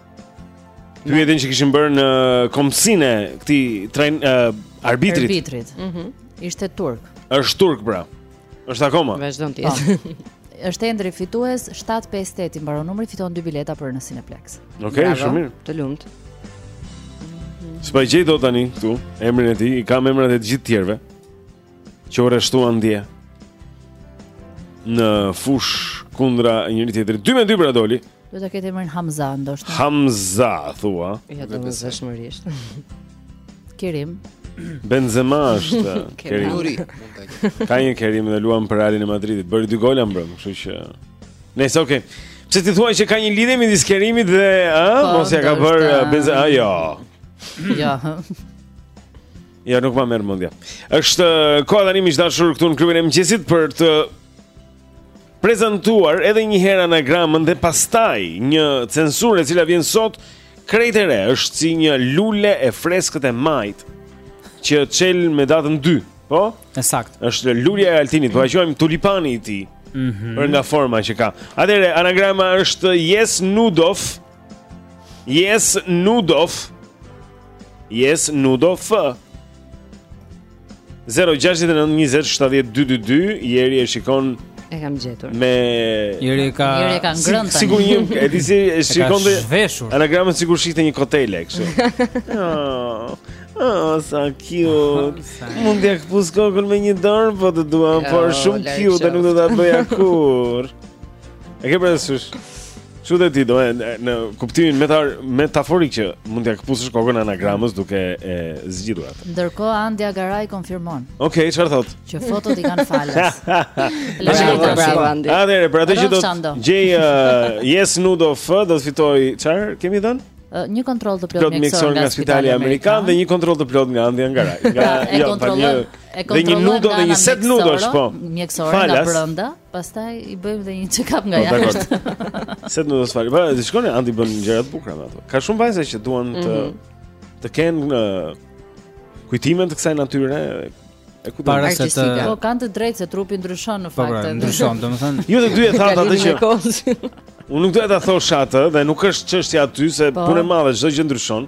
Ti e di që kishim bërë në kombësinë e këtij train, uh, arbitrit. Arbitrit. Mm -hmm. Ishte turk. Është turk, bra. Është akoma. Vazhdon të jetë. Është Endri fitues 758 i mbaron numri fiton 2 bileta për në Cineplex. Okej, okay, Bravo. shumë mirë. Të lumtë. S'po e gjej dot tani këtu, emrin e tij, i kam emrat e të gjithë të tjerëve. që u rreshtuan dje në fushë kundra njëri tjetrit. 2 me 2 pra doli. Do ta ketë emrin Hamza ndoshta. Hamza thua? Ja do të zëshmërisht. Kerim. Benzema është Kerim. Nuri. Ka një Kerim dhe luan për Realin e Madridit. Bëri dy gola mbrëm, kështu që. Nëse okay. Pse ti thua që ka një lidhje midis Kerimit dhe ë, po, mos ia ka bërë Benzema, jo. Jo. Jo, nuk ma merr mendja. Është koha tani miq të dashur këtu në klubin e mëngjesit për të prezantuar edhe një herë anagramën dhe pastaj një censurë e cila vjen sot krejt e re, është si një lule e freskët e majit që çel me datën 2, po? E saktë. Është lulja e Altinit, po e quajmë tulipani i tij. Mhm. Mm për nga forma që ka. Atëherë anagrama është Yes Nudov. Yes Nudof Yes Nudof 0-6-9-20-70-2-2-2 Jeri e shikon E kam gjetur Me Jeri ka Jeri ka ngrënë si, Sikur një E di si e shikonte E ka shveshur Anagramën sikur shihte një kotele Kështu oh, oh, sa cute Mund t'ia këpus kokën me një dorë Po të dua oh, Por shumë cute Dhe nuk do ta bëja kurrë E ke parasysh? Kshu dhe ti do e kesh në kuptimin metar metaforik që mund t'ja këpusësh kokën anagramës duke e zgjidhur atë. Ndërkohë Andi Angaraj konfirmon. Okej, okay, çfarë thotë? Që fotot i ka falas. Bravo, bravo Andi. Atëherë, për atë që do të gjejë uh, Yes Nudo F do të fitojë çfarë kemi thënë? një kontroll të plotë mjekësor nga Spitali Amerikan dhe një kontroll të plotë nga Andi Angaraj. Pra, nga jo, pra një dhe një nudo dhe një set nudosh po. Mjekësor nga brenda. Pastaj i bëjmë dhe një check-up nga po, jashtë. Set nudosh falas. Po, ti shiko, Andi bën gjëra të bukura me ato. Ka shumë vajza që duan të mm -hmm. të kenë kujtime të kësaj natyre. E ku para se të Po kanë të drejtë se trupi ndryshon në po, pra, fakt. Po, ndryshon, domethënë. Ju të dy e thatë atë që. Unë nuk doja ta thosha atë dhe nuk është çështja aty se po. punë e madhe çdo gjë ndryshon.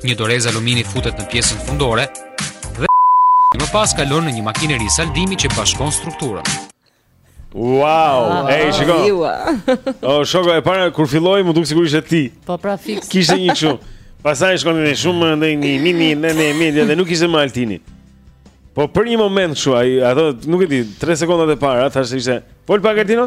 Një dorezë alumini futet në pjesën fundore dhe më pas kalon në një makineri saldimi që bashkon strukturën. Wow, ah, e shiko. O, shoku, e para, kur filloi, m'u duk sikur ishe ti. Po, pra, fiks. Kishte një kështu. Pastaj shkon në shumë, në një mini, në një mini, dhe nuk ishte më Altini. Po, për një moment kështu, ato, nuk e di, tre sekondat e para, thashë ishte, foli pak Altino?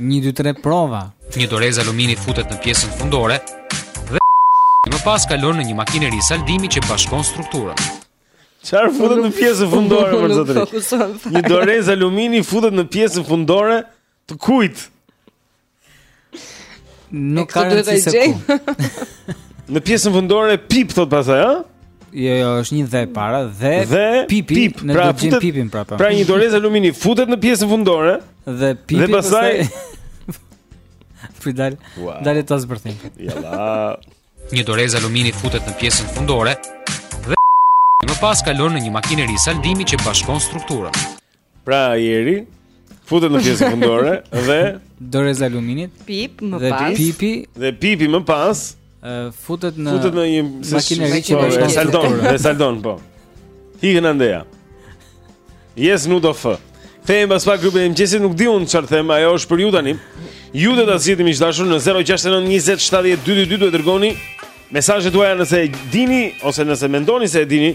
1 2 3 prova. Një dorezë alumini futet në pjesën fundore dhe më pas kalon në një makineri saldimi që bashkon strukturën. Çfarë futet në pjesën fundore për zotëri? Një dorezë alumini futet në pjesën fundore të kujt? Nuk ka rëndësi se ku. Në pjesën fundore pip thotë pastaj, ha? Jo, jo, është një dhe para dhe, dhe pipi pip, në pra, dëgjim pipin prapë. Pra një dorezë alumini futet në pjesën fundore. Dhe pipi Dhe pastaj Prit, dale wow. Dale ta zbërthejmë Jala Një dorezë alumini futet në pjesën fundore Dhe Më pas kalon në një makineri saldimi që bashkon strukturën Pra njëri Futet në pjesën fundore Dhe Doreza e aluminit Pip më dhe pas Dhe pipi Dhe pipi më pas Futet në Futet në një makineri po, e saldon, e saldon po. Ikën andej. Yes nudo F. Kthehemi pas pak Klubi e mëngjesit nuk di unë çfarë them, ajo është për ju tani. Ju do ta zgjidhni miq të dashur në 069 20 70 222 do të dërgoni mesazhet tuaja nëse e dini ose nëse mendoni se e dini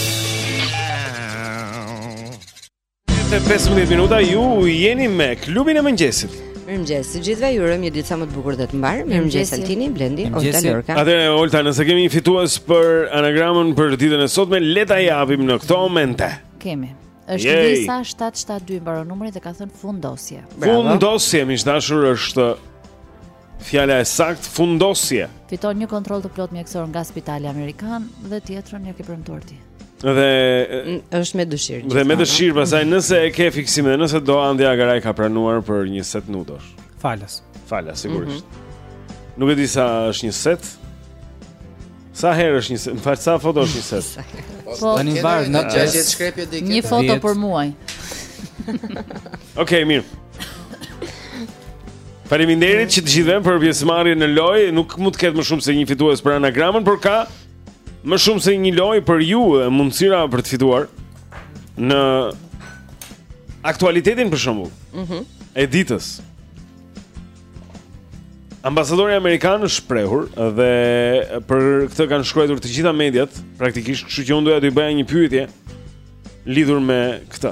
e 15 minuta ju jeni me klubin e mëngjesit. Mirëmëngjes, të gjithëve ju urojmë një ditë sa më të bukur dhe të mbarë. Mirëmëngjes Altini, Blendi, Olta Lorka. Atëherë Olta, nëse kemi një fitues për anagramën për ditën e sotme, le ta japim në këtë moment. Kemi. Është Lisa 772 mbaron numri dhe ka thënë fundosje. Fundosje, miq të dashur, është Fjala e saktë fundosje. Fiton një kontroll të plotë mjekësor nga Spitali Amerikan dhe tjetrën e ke premtuar ti. Dhe është me dëshirë. Dhe me dëshirë, pastaj nëse e ke fiksim dhe nëse do Andi Agaraj ka pranuar për një set nudosh. Falas. Falas sigurisht. Mm -hmm. Nuk e di sa është një set. Sa herë është një set? Më fal sa foto është një set? Po, tani varet nga çështja e shkrepjes dhe Një foto për muaj. Okej, mirë. Faleminderit që të gjithëve për pjesëmarrjen në lojë. Nuk mund të ketë më shumë se një fitues për anagramën, por ka më shumë se një lojë për ju dhe mundësira për të fituar në aktualitetin për shembull. Mhm. Mm e ditës. Ambasadori amerikan është shprehur dhe për këtë kanë shkruajtur të gjitha mediat, praktikisht, kështu që unë doja t'i bëja një pyetje lidhur me këtë.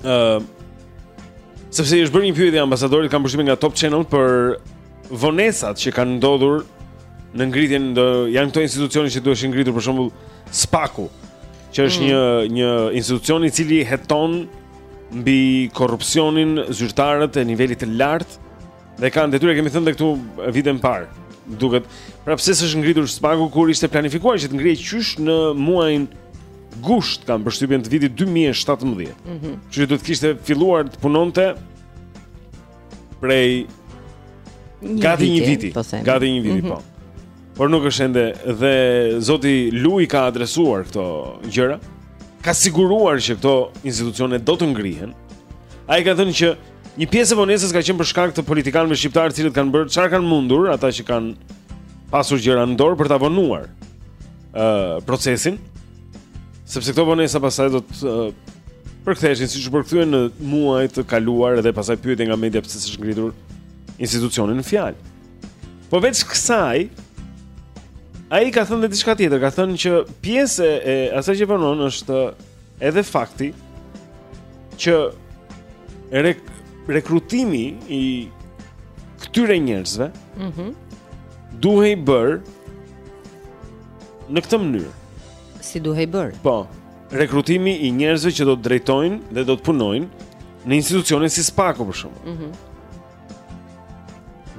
Ë uh, sepse i është bërë një pyetje ambasadorit kam përshtypjen nga Top Channel për vonesat që kanë ndodhur në ngritjen do janë këto institucione që duheshin ngritur për shembull Spaku, që është mm. një një institucion i cili heton mbi korrupsionin, zyrtarët e nivelit të lartë dhe kanë detyrë kemi thënë këtu vitin e parë. Duket, pra pse s'është ngritur spaku kur ishte planifikuar që të ngrihej qysh në muajin gusht, kam përshtypjen të vitit 2017. Mm -hmm. Që duhet të kishte filluar të punonte prej gati një viti, po gati një viti mm -hmm. po. Por nuk është ende dhe zoti Lu i ka adresuar këto gjëra. Ka siguruar që këto institucione do të ngrihen. Ai ka thënë që një pjesë e vonesës ka qenë për shkak të politikanëve shqiptarë të cilët kanë bërë çfarë kanë mundur, ata që kanë pasur gjëra në dorë për ta vonuar ë uh, procesin. Sepse këto vonesa pastaj do të uh, përktheheshin siç u përkthyen në muaj të kaluar dhe pastaj pyetje nga media pse s'është ngritur institucioni në fjalë. Po veç kësaj, ai ka thënë edhe diçka tjetër, ka thënë që pjesë e asaj që vonon është edhe fakti që rek rekrutimi i këtyre njerëzve, mhm, mm duhej bërë në këtë mënyrë. Si duhej bërë? Po. Rekrutimi i njerëzve që do të drejtojnë dhe do të punojnë në institucione si SPAK-u për shembull. Mhm. Mm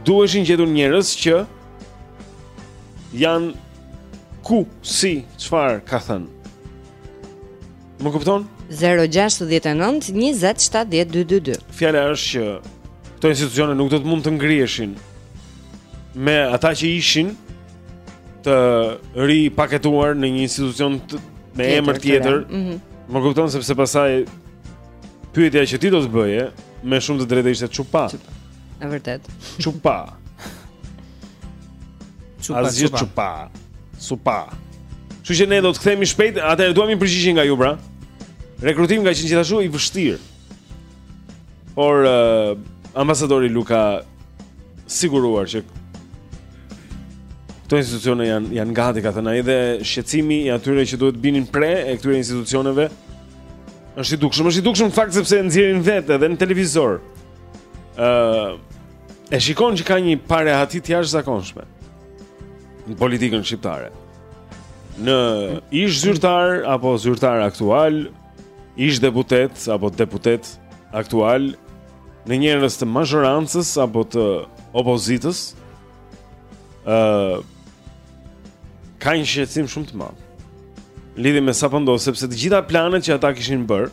Duheshin gjetur njerëz që janë ku si çfarë ka thënë. Më kupton? 069 20 70 222. Fjala është që këto institucione nuk do të mund të ngriheshin me ata që ishin të ripaketuar në një institucion të, me tjetër, emër tjetër. Ëh. Mm -hmm. Më kupton sepse pastaj pyetja që ti do të bëje me shumë të drejtë ishte çupa. E vërtet. Çupa. Çupa. Azhë çupa. Supa. Kështu që ne do të kthehemi shpejt, atëherë duam një përgjigje nga ju, pra. Rekrutim nga që gjithashtu i vështirë. Por uh, ambasadori Lu ka siguruar që këto institucione janë janë gati, ka thënë ai dhe shqetësimi i atyre që duhet të binin pre e këtyre institucioneve është i dukshëm, është i dukshëm në fakt sepse nxjerrin vetë edhe në televizor. ë uh, e shikon që ka një parehati të jashtëzakonshme në politikën shqiptare. Në ish zyrtar apo zyrtar aktual, ish deputet apo deputet aktual, në njerëz të mazhorancës apo të opozitës, ë uh, ka një shqetësim shumë të madh. Lidhur me sa po ndodh, sepse të gjitha planet që ata kishin bërë,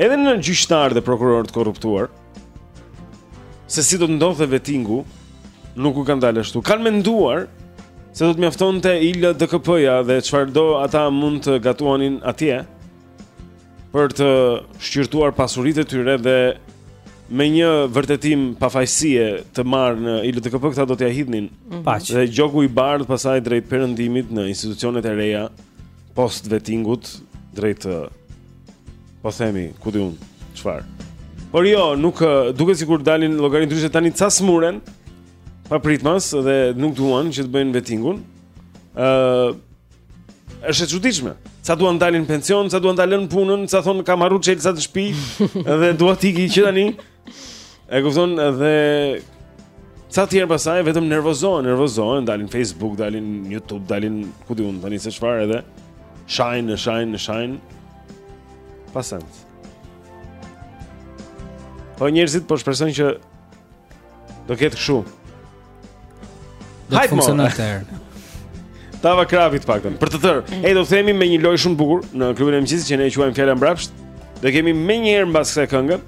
edhe në gjyqtar dhe prokuror të korruptuar, se si do të ndodhte vetingu, nuk u kanë dalë ashtu. Kanë menduar se do të mjaftonte ILDKPKI-ja dhe çfarëdo ata mund të gatuanin atje. për të shqyrtuar pasuritë e tyre dhe me një vërtetim pafajësie të marrë në ILDKP këta do t'ia hidhnin. Mhm. Paq. Dhe gjoku i bardhë pastaj drejt perëndimit në institucionet e reja post vetingut drejt eh, po themi ku di unë çfarë. Por jo, nuk eh, duket sikur dalin llogaritë ndryshe tani ca smuren papritmas dhe nuk duan që të bëjnë vetingun. Ëh, uh, Është e çuditshme. Ca duan dalin pension, ca duan ta lënë punën, ca thonë kam harruar çelësat te shtëpia dhe dua të iki që tani. E kupton dhe ca të tjerë pasaj vetëm nervozohen, nervozohen, dalin Facebook, dalin YouTube, dalin ku di unë tani se çfarë edhe. Shajnë, shajnë, shajnë pa sens. Po njerëzit po shpresojnë që Do ketë kështu. Do të funksionojë këtë herë. Tava krapit të paktën. Për të tërë, e do kthehemi me një lojë shumë të bukur në klubin e mëngjesit që ne e quajmë Fjala mbrapsht. Do e kemi menjëherë mbas kësaj kënge.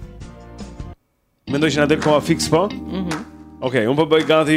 Mendoj që na del koha fiks po. Mhm. Mm Okej, okay, un po bëj gati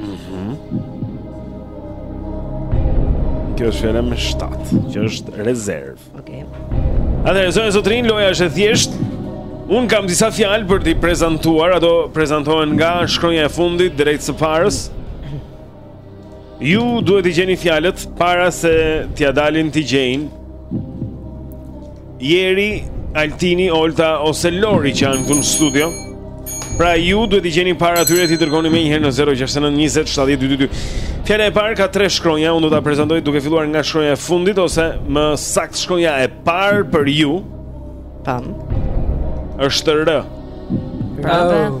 Mhm. Kjo është fjala me 7, që është rezervë. Okej. Okay. Atëherë zonja, zotërinj, loja është e thjeshtë. Un kam disa fjalë për t'i prezantuar, ato prezantohen nga shkronja e fundit drejt së parës. Ju duhet t'i gjeni fjalët para se t'ia dalin t'i gjejnë Jeri, Altini, Olta ose Lori që janë këtu në studio. Pra ju duhet t'i gjeni para atyre t'i dërgoni menjëherë në 069 20 70 222. Fjala e parë ka tre shkronja, unë do ta prezantoj duke filluar nga shkronja e fundit ose më saktë shkronja e parë për ju. Pam. Është R. Bravo.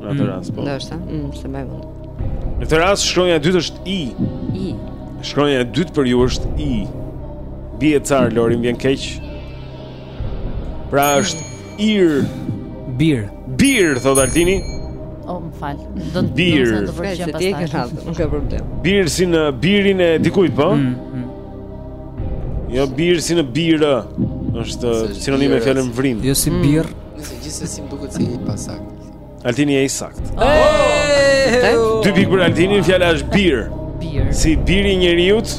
Në atë mm, rast, po. Ndoshta, mm, se më vjen. Në këtë rast shkronja e dytë është i. I. Shkronja e dytë për ju është i. Bie ca Lori, më vjen keq. Pra është ir. Bir. Bir thotë Altini. O, më fal. Do të bëj të vërtetë që ti e ke thënë, nuk ka problem. Bir si në birin e dikujt, po? Mm, mm. Jo bir si në birë. Është sinonim me fjalën vrimë. Jo si bir. Mm. Nëse gjithsesi më duket si i pasaktë. Altini është i saktë Dy pikë për Altinin, fjala është bir Si biri i njeriut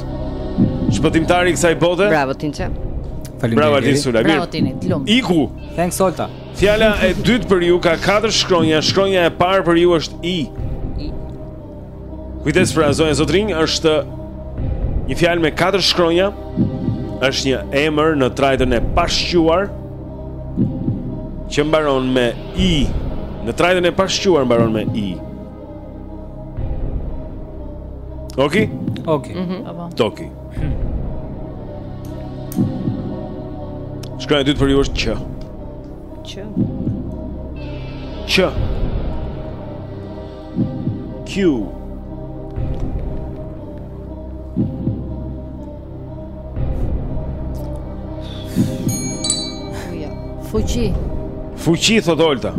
Shpëtimtari i kësaj bote Bravo, Tinçe Bravo, Altini Sulaj Bravo, Altini, të lumtë Iku Thanks, Olta Fjala e dytë për ju ka 4 shkronja Shkronja e parë për ju është i I Kujdes pra zonja zotërinj është Një fjallë me 4 shkronja është një emër në trajtën e pashquar Që mbaron me i Në trajtën e pashquar mbaron me i Oki? Oki mm -hmm. Toki Shkronja e dytë për ju është q Q Q Q Fuqi. Fuqi thotë Olta.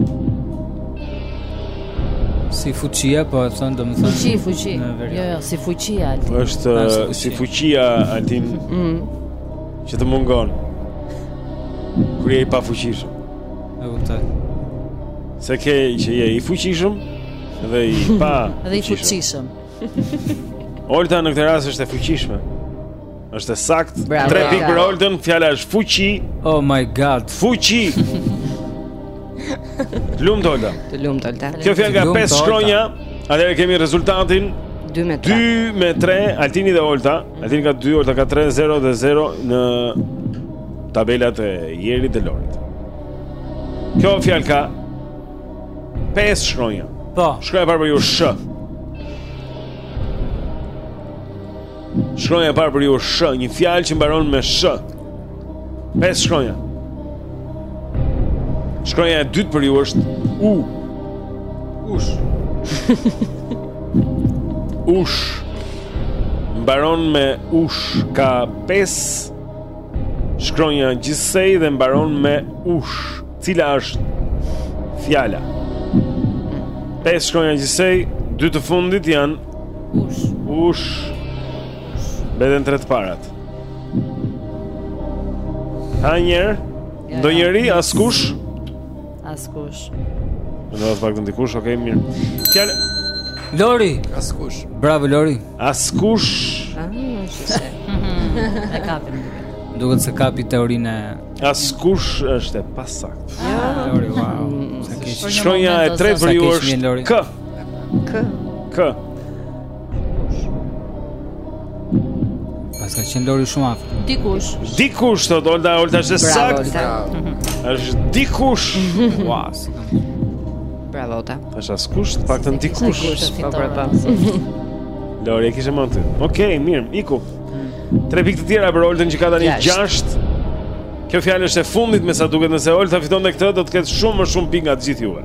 Si fuqia, po e thënë domethënë Fuqi, fuqi Jo, jo, si fuqia Altin është si fuqia Altin mm. Që të mungon Kur je i pafuqishëm E vërtetë Se ke që je i fuqishëm Dhe i pafuqishëm Dhe i fuqishëm Olta në këtë rast është e fuqishme. Është e saktë. 3 pikë për Oltën, fjala është fuqi. Oh my god. Fuqi. Të lumtë Olta. Të lumtë Olta. Kjo fjalë ka pesë shkronja. Atëherë kemi rezultatin 2 me 3. 2 me 3, Altini dhe Olta. Altini ka 2, Olta ka 3, 0 dhe 0 në tabelat e Jerit dhe Lorit. Kjo fjalë ka Pesë shkronja. Po. Shkronja e parë për ju është sh. Shkronja e parë për ju është sh, një fjalë që mbaron me sh. Pesë shkronja. Shkronja e dytë për ju është u. Ush. ush. Mbaron me ush ka pesë Shkronja gjithsej dhe mbaron me ush. Cila është fjala? Pesë shkronja gjithsej, dy të fundit janë ush. Ush. Mbeten tre të parat. Ha njerë, ndonjeri, askush? Askush. Të paktën dikush, okej, okay, mirë. Kjale... Lori! Askush. Bravo, Lori. Askush. Ah, shqe. e kapim. Duket se kapi teorinë e... Askush është e pasaktë. Ja, ah, Lori, wow. Shkronja e tretë për ju është... K. K. K. Pas ka qenë Lori shumë afër. Dikush. Dikush, thotë Olta, Olta është saktë. Është dikush. Ua, si kam. Bravo Olta. Është askush, në fakt është dikush. Po po po. Lori e kishë mund ty. Okej, mirë, iku. Mm. Tre pikë të tjera për Oltën që ka tani 6. Kjo fjalë është e fundit me sa duket nëse Olta fiton me këtë do të ketë shumë më shumë pikë nga të gjithë juve.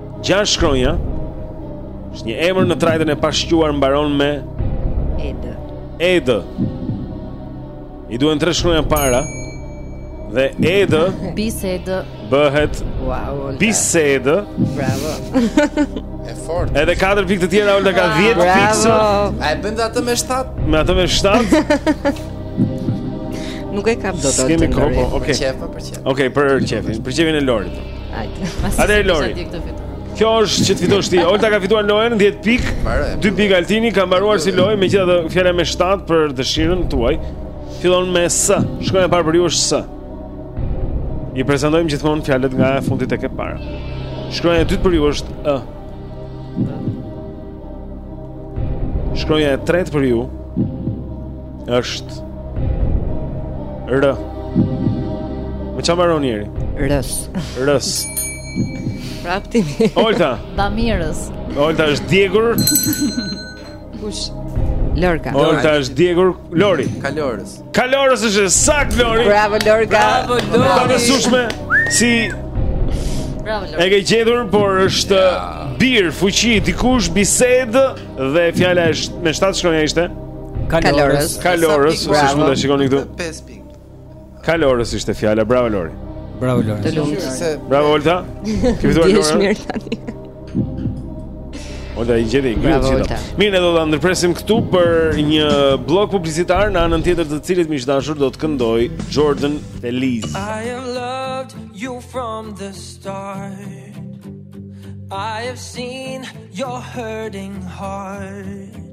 Gjashtë shkronja është një emër në trajtën e pashquar mbaron me Ed. Ed. I duhen tre shkronja para dhe Ed. Bised. Bëhet. Wow. Bised. Bravo. E fortë. Edhe katër pikë të tjera Olta ka 10 wow. pikë. A e bën atë me 7? Me atë me 7. Nuk e kap dot. Kemi kohë, po, okay. Për çfarë? Okej, okay, për qejfin, për qejfin e Lorit. Hajde. Hajde Lori. Kjo është që të fitosh ti. Olta ka fituar lojën 10 pikë. 2 pikë Altini ka mbaruar si lojë, megjithatë fjala me 7 për dëshirën tuaj. Fillon me S. Shkronja e parë për ju është S. I prezantojmë gjithmonë fjalët nga e fundit tek e para. Shkronja e dytë për ju është Ë. Shkronja e tretë për ju Është R. Me çfarë mbaron njëri? Rës. Rës. Prapti. Olta. Damirës. Olta është djegur. Kush? Lorka. Olta është djegur. Lori. Kalorës. Kalorës është saktë Lori. Bravo Lorka. Bravo Lori. Bravo Lori. Si Bravo Lori. E ke gjetur, por është yeah. bir, fuqi, dikush, bisedë dhe fjala është me shtatë shkronja ishte. Kalorës. Kalorës, siç mund të shikoni këtu. 5 pikë. Kalorës ishte fjala, bravo Lori. Bravo Lori. Të lumtë. Bravo Olta. Ke fituar Lori. Është mirë tani. Olta i gjeti, gjeti. Bravo Olta. Mirë, ne do ta ndërpresim këtu për një bllok publicitar në anën tjetër të cilit miq të dashur do të këndojë Jordan Feliz. I have loved you from the start. I have seen your hurting heart.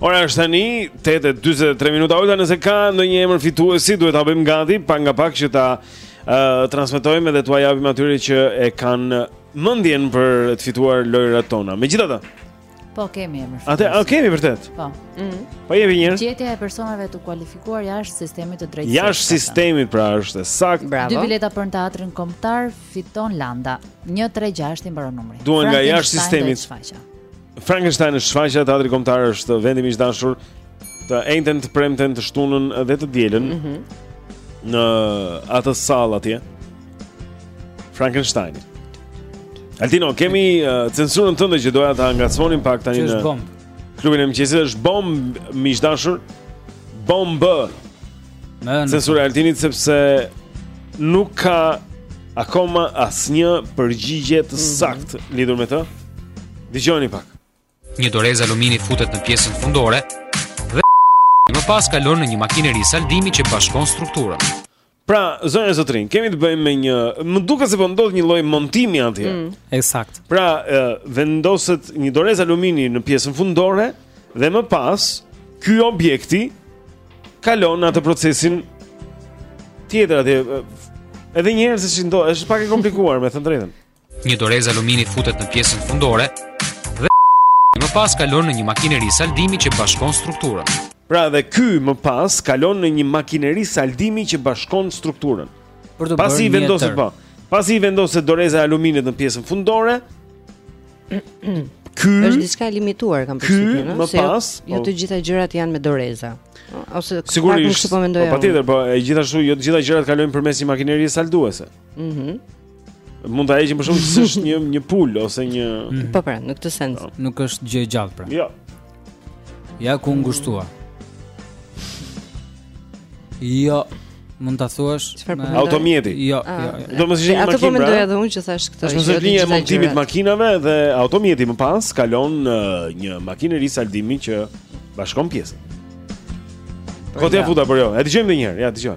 Ora është tani 8:43 minuta. Olta nëse ka ndonjë emër fituesi, duhet ta bëjmë gati pak nga pak që ta uh, transmetojmë dhe t'ua japim atyre që e kanë mendjen për të fituar lojërat tona. Megjithatë, Po kemi emër. Atë, a kemi vërtet? Po. Mhm. Mm po jemi një. Gjetja e personave të kualifikuar jashtë sistemit të drejtësisë. Jashtë sistemit pra është saktë. Bravo. Dy bileta për në teatrin Kombëtar fiton Landa. 136 i mbaron numri. Duhen nga jashtë sistemit. Frankenstein është shfaqja Teatri Kombëtar është vendi miq të dashur të enjten të premten të shtunën dhe të dielën. Mm -hmm. Në atë sallë atje. Frankenstein. Altino, kemi uh, censurën tënde që doja ta ngacmonim pak tani në. Klubin e mëngjesit është bombë miq të dashur. Bombë. Censura e Altinit sepse nuk ka akoma asnjë përgjigje të mhm. saktë lidhur me të. Dëgjoni pak. Një dorezë alumini futet në pjesën fundore dhe më pas kalon në një makineri saldimi që bashkon strukturën. Pra, zonja zotërinj, kemi të bëjmë me një, më duket se po ndodh një lloj montimi atje. Mm. Ekzakt. Pra, vendoset një dorezë alumini në pjesën fundore, dhe më pas ky objekti kalon atë procesin tjetër atje edhe një herë se si ndodh, është pak e komplikuar them të drejtën. Një dorezë alumini futet në pjesën fundore dhe më pas kalon në një makineri saldimi që bashkon strukturën. Pra dhe ky më pas kalon në një makineri saldimi që bashkon strukturën. Pasi vendoset po. Pasi vendoset doreza e aluminit në pjesën fundore, Ky është diçka e limituar kam përshtypjen, ëh. Ky më jo- pas, jo, jo të gjitha gjërat janë me doreza. Ose sigurisht nuk po mendoj. Po patjetër, po e gjithashtu jo të gjitha gjërat kalojnë përmes një makinerie salduese. Mhm. Mm mund ta heqim për shembull se është një një pulë ose një mhm. Po pra, në këtë sens. Po. Nuk është gjë e gjallë pra. Jo. Ja ku u ngushtua. Jo, mund ta thuash me po automjeti. Jo, ah. jo, jo. Do mos ishte një makinë. Atë po mendoja edhe unë që thash këtë. Është një linjë e montimit të makinave dhe automjeti më pas kalon në një makineri saldimi që bashkon pjesët. Kot ia futa por jo. E dëgjojmë edhe një herë. Ja, dëgjoj.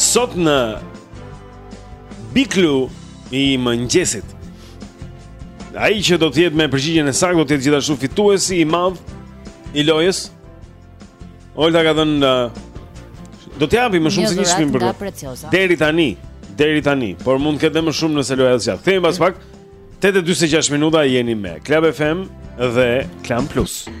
Sot në klubin e mëngjesit Ai që do të jetë me përgjigjen e saktë Do të jetë gjithashtu fituesi i madh i lojës Olta ka dhënë në uh, Do të japë më shumë se një shpim për Deri tani Deri tani Por mund të ketë dhe më shumë nëse loja zgjat Kthehemi pas pak 8.46 minuta jeni me Club FM dhe Klan Plus Klan Plus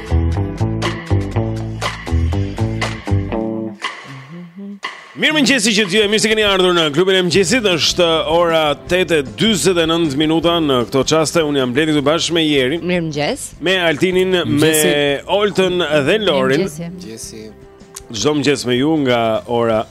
Mirëmëngjesi të gjithëve mirë se keni ardhur në klubin e mëngjesit është ora 8.49 minuta në këto çaste Unë jam Bledi së bashku me Jerin Mirëmëngjes Me Altinin, me Oltën dhe Lorin Mirëmëngjesi Çdo mëngjes me ju nga ora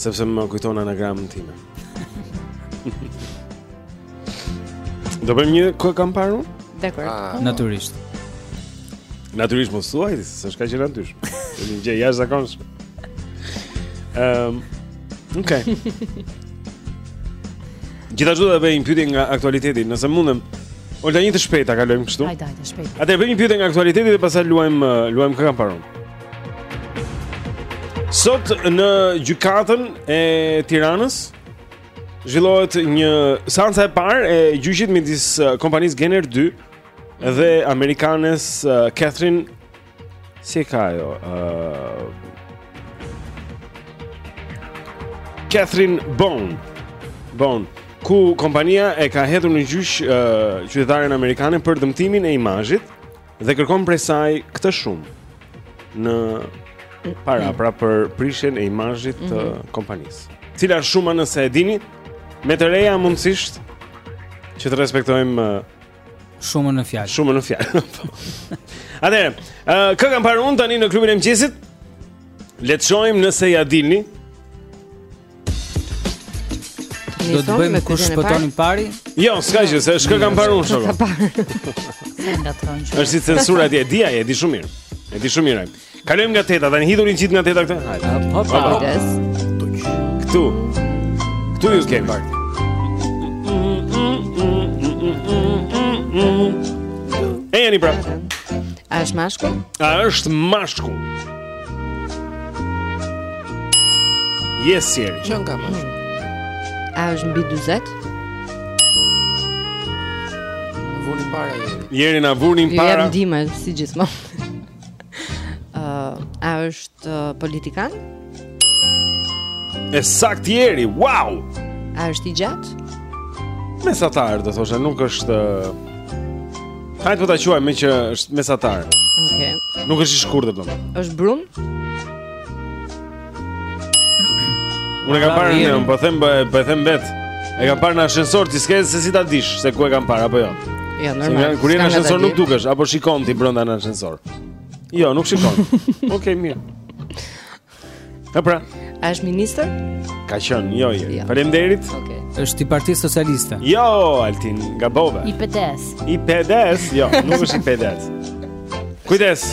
Sepse më kujton anagramën time. Do bëjmë një kë kam parë unë? Dakord. Ah. Po. Natyrisht. Natyrisht mos thuaj, s'është ka gjëra dysh. Është një gjë e jashtëzakonshme. Ehm, um, okay. Gjithashtu do të bëjmë pyetje nga aktualiteti, nëse mundem. Olta një të shpejtë kalojmë kështu. Hajde, hajde, shpejt. Atëherë bëjmë një pyetje nga aktualiteti dhe pastaj luajmë luajmë kë kam parë unë. Sot në gjykatën e Tiranës zhvillohet një seanca e parë e gjyqit midis uh, kompanisë Gener 2 dhe amerikanes uh, Catherine si e ka ajo uh, Catherine Bone Bone ku kompania e ka hedhur në gjyq uh, qytetaren amerikane për dëmtimin e imazhit Dhe kërkon prej saj këtë shumë në para mm. pra për prishjen e imazhit të mm -hmm. kompanisë. Cila është shuma nëse e dini? Me të reja mundësisht që të respektojmë uh, shumën në fjalë. Shumën në fjalë. Atëherë, uh, kë kam parë unë tani në klubin e mëngjesit? Le të shohim nëse ia dilni. Do të bëjmë kush shpëton i pari? Jo, s'ka gjë, se është kë kam parë unë shoku. Është si censura atje, e di ai, e di shumë mirë. E di shumë mirë. Kalojmë nga teta, tani hidhuni gjithë nga teta këtë. Hajde. Po, po, po. Këtu. Këtu ju kemi. E jeni prapë. A është mashkull? A është mashkull? Yes, sir. Qenka mashkull. A është mbi 40? Na vuri para Jeri. Jeri na vuri jo, para. Jeri ndihma si gjithmonë. Ë, uh, a është uh, politikan? E saktë Jeri. Wow! A është i gjatë? Mesatar, do thosha, nuk është uh, Hajt po ta quaj meqë është mesatar Oke okay. Nuk është i shkurtër domethënë është brun Unë e kam parë në, po them po po e them vetë. E kam parë në ashensor, ti s'ke se si ta dish se ku e kam parë apo jo. Jo, normal. Kur je në ashensor nuk dukesh apo shikon ti brenda në ashensor. Jo, nuk shikon. Okej, mirë. Po pra. A është ministër? Ka qenë, jo, jo. Ja. Jo. Faleminderit. Okej. Okay. Është i Partisë Socialiste. Jo, Altin, gabove. I PD-së. I PD-së, jo, nuk është i PD-së. Kujdes.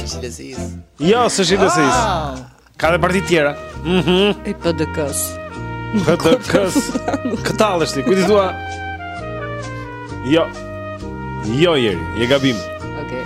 Jo, s'është i PD-së. Ah. Ka dhe parti tjera. Mhm. Mm I PDK-së. PDK-së. Kë tall ti, kujt i thua? Jo. Jo, Jeri, je gabim. Okej. Okay.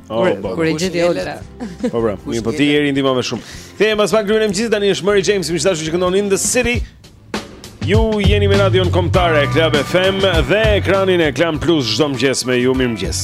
Oh, kur e gjeti Olta. Po pra, mirë po ti Jeri ndihmove më shumë. Kthehem pas pak gjatë mëngjesit tani është Mary James, më thashë që këndon in the city. Ju jeni me Radion Kombëtare Club FM dhe ekranin e Klan Plus çdo mëngjes me ju mirëmëngjes.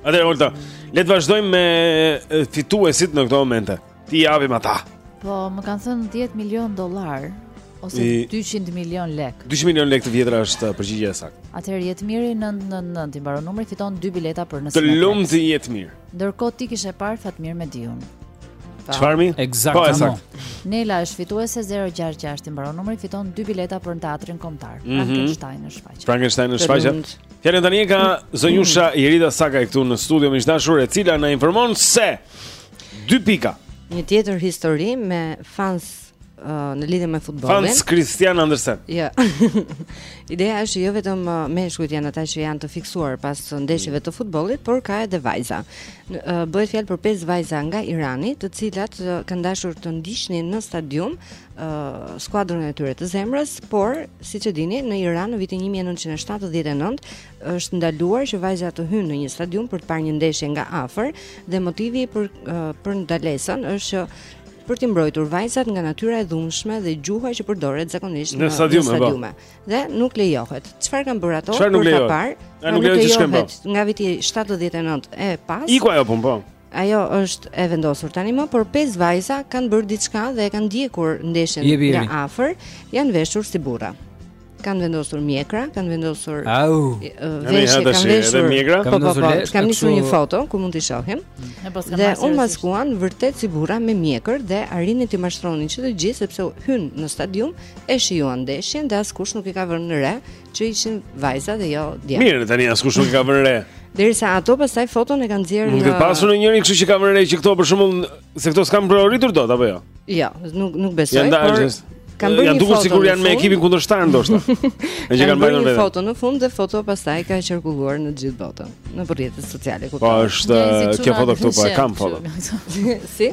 Atëherë Olta, le të vazhdojmë me fituesit në këto momente. T'i japim ata. Po, më kanë thënë 10 milion dollarë ose I... 200 milion lek. 200 milion lekë të vjetra është uh, përgjigja e saktë. Atëherë Jetmir 999 i mbaron numri fiton dy bileta për në Të lumtë Jetmir. Ndërkohë ti kishe parë Fatmir Mediun. Çfarë mi? Eksaktësisht. Po, Nela është fituese 066 i mbaron numri fiton dy bileta për në teatrin kombëtar. Mm -hmm. Frankenstein në shfaqje. Frankenstein në shfaqje. Fjalën tani e ka zonjusha Jerida Sakaj këtu në studio e dashur e cila na informon se dy pika. Një tjetër histori me fans uh, në lidhje me futbollin. Fans Christian Andersen. Jo. Ideja është jo vetëm uh, meshkujt janë ata që janë të fiksuar pas ndeshjeve të futbollit, por ka edhe vajza. Uh, bëhet fjalë për pesë vajza nga Irani, të cilat uh, kanë dashur të ndiqnin në stadium uh, skuadrën e tyre të zemrës, por siç e dini, në Iran në vitin 1979 është ndaluar që vajzat të hyjnë në një stadium për të parë një ndeshje nga afër dhe motivi për uh, për ndalesën është që për t'i mbrojtur vajzat nga natyra e dhunshme dhe gjuha që përdoret zakonisht në, në stadiume. Po. stadiume. Dhe nuk lejohet. Çfarë kanë bërë ato për ta parë? Nuk, nuk lejohet nga viti 79 e pas. Iku ajo punë po. Ajo është e vendosur tani më, por pesë vajza kanë bërë diçka dhe e kanë ndjekur ndeshjen nga afër, janë veshur si burra. Kanë vendosur mjekra, kanë vendosur Au. Veshje, kanë vendosur mjekra, po, po, po, kam nisur një foto ku mund t'i shohim. Mm. Po, dhe u maskuan vërtet si burra me mjekër dhe arrinin t'i mashtronin që të gjithë sepse hynë në stadium e shijuan ndeshjen dhe askush nuk i ka vënë re që ishin vajza dhe jo djem. Mirë, tani askush nuk ka vënë re. Derisa ato pastaj foton e kanë nxjerrë në Nuk e pasur në njëri, kështu që ka vënë re që këto për shembull se këto s'kan provuar dot apo jo? Jo, nuk nuk besoj, ja, por kanë bërë një foto. Ja duket sikur janë me ekipin kundërshtar ndoshta. Ne që kanë bërë një foto në fund dhe foto pastaj ka qarkulluar në gjithë botën, në rrjetet sociale ku. Po është kjo foto këtu po e kam foto. Si?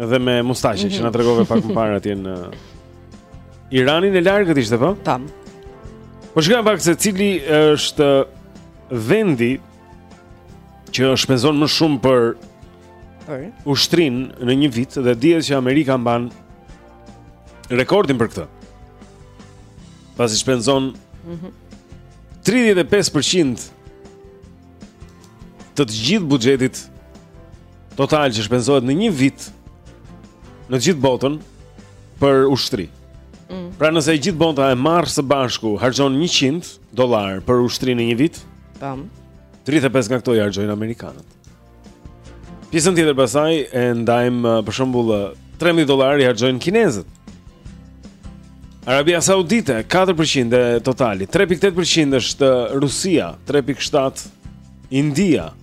Dhe me mustaqe mm -hmm. që na tregove pak më parë atje në Iranin e largët ishte po? Tam. Po shikojmë pak se cili është vendi që shpenzon më shumë për për ushtrinë në një vit dhe dihet që Amerika mban rekordin për këtë. Pasi shpenzon mm -hmm. 35% të të gjithë buxhetit total që shpenzohet në një vit në të gjithë botën për ushtri. Mm. Pra nëse gjithë bota e marrë së bashku harxhon 100 dollarë për ushtrinë në një vit, tam. 35 nga këto i harxhojnë amerikanët. Pjesën tjetër pastaj e ndajmë uh, për shembull 13 uh, dollarë i harxhojnë kinezët. Arabia Saudite 4% e totalit, 3.8% është uh, Rusia, 3.7 India,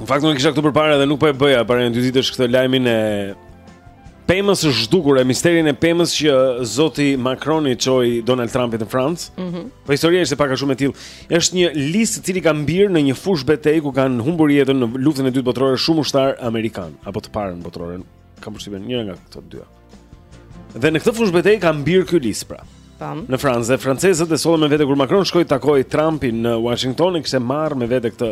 Në fakt nuk e kisha këtu përpara dhe nuk po e bëja para një dy ditësh këtë lajmin e pemës së zhdukur e misterin e pemës që zoti Macron i çoi Donald Trumpit në Francë. Mm -hmm. Po historia ishte pak a shumë e tillë. Është një lis i cili ka mbirë në një fushëbetejë ku kanë humbur jetën në luftën e dytë botërore shumë ushtarë amerikanë apo të parën botërore. Kam përshtypjen njëra nga këto të dyja. Dhe në këtë fushëbetejë ka mbirë ky lis pra. Tam. Në Francë dhe francezët e sollën me vete kur Macron shkoi të takojë Trumpin në Washington, e kishte marrë me vete këtë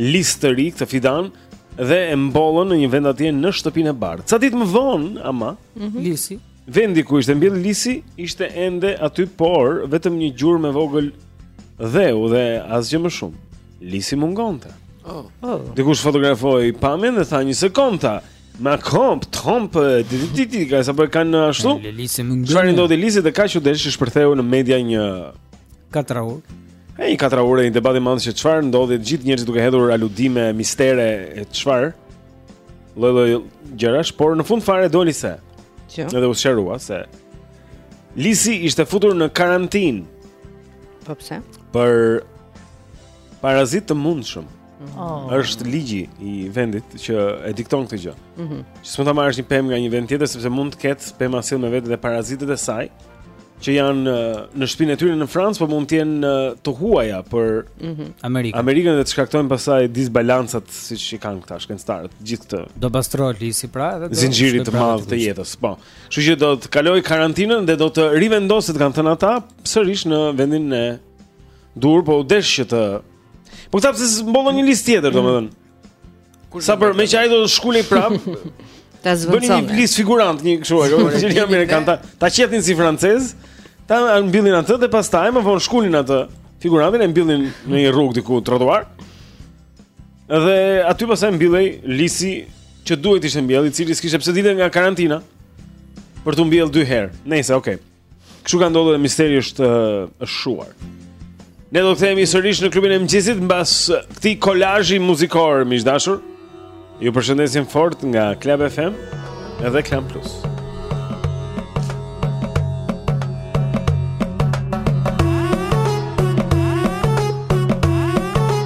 lis të ri, këtë fidan dhe e mbollën në një vend atje në Shtëpinë e Bardhë. Ca ditë më vonë, ama, mm -hmm. Lisi, vendi ku ishte mbjellë lisi ishte ende aty, por vetëm një gjurmë e vogël dheu dhe asgjë më shumë. Lisi mungonte. Oh. oh. Dikush fotografoi pamjen dhe tha një sekondë, Macron, Trump, ti ti ti, ka sa po kanë ashtu? Lisi mungon. Çfarë ndodhi me lisin dhe kaq u desh shpërtheu në media një katrahurë. E një katrahurë një debat i madh se çfarë ndodhi, të gjithë njerëzit duke hedhur aludime, mistere e çfarë. Lloj-lloj gjërash, por në fund fare doli se. Që? Edhe u sqarua se Lisi ishte futur në karantinë. Po pse? Për parazitë të mundshëm. Oh. Është ligji i vendit që e dikton këtë gjë. Mhm. Mm që s'mund ta marrësh një pemë nga një vend tjetër sepse mund të ketë pema sjell me vete dhe parazitët e saj që janë në shtëpinë e tyre në Francë, por mund të jenë të huaja për mm -hmm. Amerikën. Amerikën dhe të shkaktojnë pastaj disbalancat siç i kanë këta shkencëtarët, gjithë këtë. Do pastroj lisi pra edhe do zinxhiri të madh të jetës, po. Kështu që do të kalojë karantinën dhe do të rivendoset kanë thënë ata sërisht në vendin e duhur, po u desh që të Po këta pse mbollën një lis tjetër, domethënë. Mm. Sa për me që ai do të shkulej prap. Ta zvonçon. Bëni një lis figurant, një kështu, apo një çeli amerikan ta ta qetin si francez. Ta mbillin atë dhe pastaj më vonë shkulin atë figurantin e mbillin në një rrugë diku trotuar. Dhe aty pastaj mbillej lisi që duhet të ishte mbjell, i cili s'kishte pse dilte nga karantina për t'u mbjell dy herë. Nëse, okay. Kështu ka ndodhur dhe misteri është është shuar. Ne do të kthehemi sërish në klubin e mëngjesit mbas këtij kolazhi muzikor miq të dashur. Ju përshëndesim fort nga Club FM edhe Klan Plus.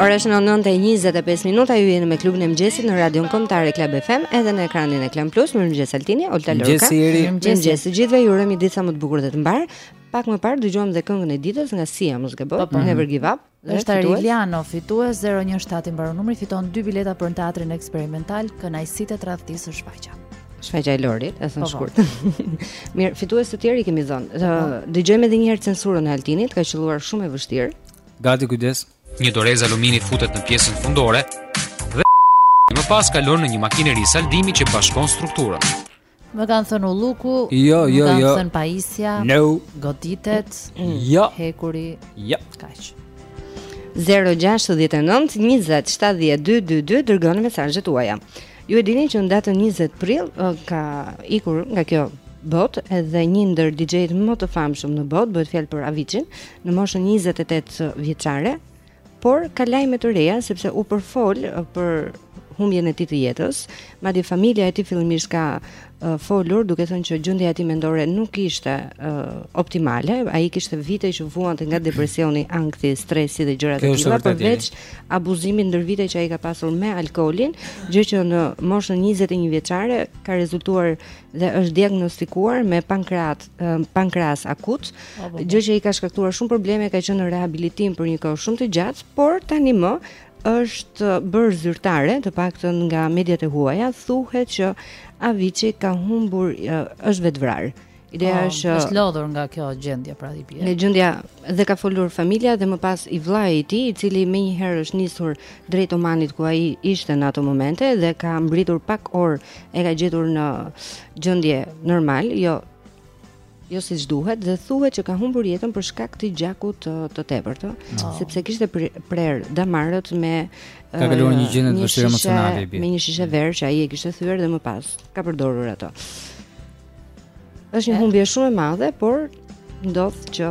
Ora është në 9:25 minuta ju jeni me klubin e mëngjesit në Radion Kombëtare Club FM edhe në ekranin e Klan Plus mirëmëngjes Altini, Olta Lorca. Mëngjes Iri, mëngjes të gjithëve, ju urojmë një ditë sa më të bukur dhe të mbarë. Pak më parë dëgjuam dhe këngën e ditës nga Sia, mos gaboj, po, po. Never Give Up. Është Ariliano, fitues 017 i mbaron numri, fiton dy bileta për në teatrin eksperimental, kënaqësitë e tradhtisë është shfaqja. Shfaqja e Lorit, e thënë po, po. shkurt. Mirë, fitues të tjerë i kemi dhënë. Po, dëgjojmë edhe një herë censurën e Altinit, ka qëlluar shumë e vështirë. Gati kujdes. Një dorezë alumini futet në pjesën fundore dhe më pas kalon në një makineri saldimi që bashkon strukturën. Më kanë thënë ulluku, jo, më jo, kanë jo. thënë pajisja, no. goditet, mm. jo. hekuri, jo. kaq. 0692070222 Dërgoni mesazhet tuaja Ju e dini që në datën 20 prill Ka ikur nga kjo botë Edhe një ndër DJ-t më të famshëm në botë Bëhet fjalë për Aviciin Në moshën 28 vjeçare Por ka lajme të reja sepse u përfol për humbjen e tij të jetës, madje familja e tij fillimisht ka uh, folur duke thënë që gjendja e tij mendore nuk ishte uh, optimale, ai kishte vite që vuante nga depresioni, ankthi, stresi dhe gjëra të tilla, përveç abuzimit ndër vite që ai ka pasur me alkoolin, gjë që në moshën 21 vjeçare ka rezultuar dhe është diagnostikuar me pankreat pankreas akut, po, po, po. gjë që i ka shkaktuar shumë probleme, ka qenë në rehabilitim për një kohë shumë të gjatë, por tanimë është bërë zyrtare, të paktën nga mediat e huaja, thuhet që Avicii ka humbur është vetvrarë. Domethënë oh, është është lodhur nga kjo gjendje pra i bie. Në gjendja dhe ka folur familja dhe më pas i vllai i tij, i cili menjëherë është nisur drejt Omanit ku ai ishte në ato momente dhe ka mbritur pak orë e ka gjetur në gjendje normal, jo jo siç duhet dhe thuhet që ka humbur jetën për shkak të gjakut të, të tepërt, ë, oh. sepse kishte prerë damarët me ka kaluar një gjendje të vështirë emocionale i bie. Me një shishe verë që ai e kishte thyer dhe më pas ka përdorur ato. Është një humbje shumë e madhe, por ndodh që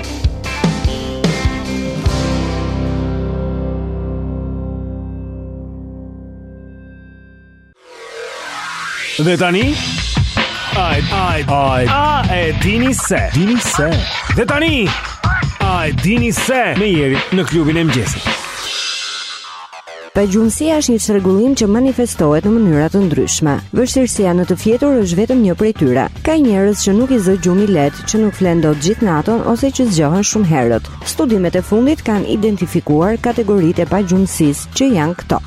Dhe tani Ai ai ai a e dini se dini se Dhe tani A e dini se me Jerin në klubin e mëngjesit Pagjumësia është një çrregullim që manifestohet në mënyra të ndryshme. Vështirësia në të fjetur është vetëm një prej tyre. Ka njerëz që nuk i zë gjumi lehtë, që nuk flen dot gjithë natën ose që zgjohen shumë herët. Studimet e fundit kanë identifikuar kategoritë e pagjumësisë që janë këto.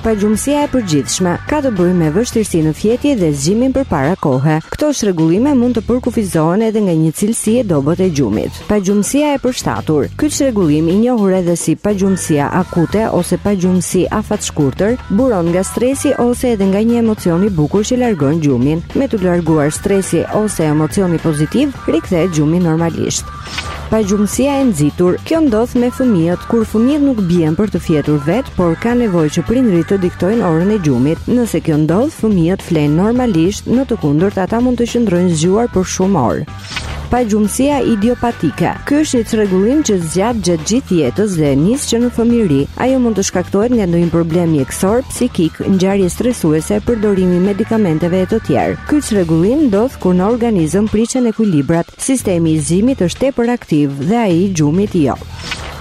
Pagjumësia e përgjithshme ka të bëjë me vështirësi në fjetje dhe zgjimin përpara kohe. Këto çrregullime mund të përkufizohen edhe nga një cilësi e dobët e gjumit. Pagjumësia e përshtatur. Ky çrregullim i njohur edhe si pagjumësia akute ose pagjumësi afatshkurtër buron nga stresi ose edhe nga një emocion i bukur që largon gjumin. Me t'u larguar stresi ose emocioni pozitiv, rikthehet gjumi normalisht. Pagjumësia e nxitur. Kjo ndodh me fëmijët kur fëmijët nuk bien për të fjetur vetë, por kanë nevojë që prindërit të diktojnë orën e gjumit. Nëse kjo ndodh, fëmijët flenë normalisht, në të kundërt ata mund të qëndrojnë zgjuar për shumë orë. Pagjumësia idiopatike. Ky është një çrregullim që zgjat gjatë gjithë jetës dhe nis që në fëmijëri. Ajo mund të shkaktohet nga ndonjë problem mjekësor, psikik, ngjarje stresuese, përdorimi i medikamenteve e të tjerë. Ky çrregullim ndodh kur në organizëm prishen ekuilibrat, sistemi i zgjimit është tepër aktiv dhe ai i gjumit jo.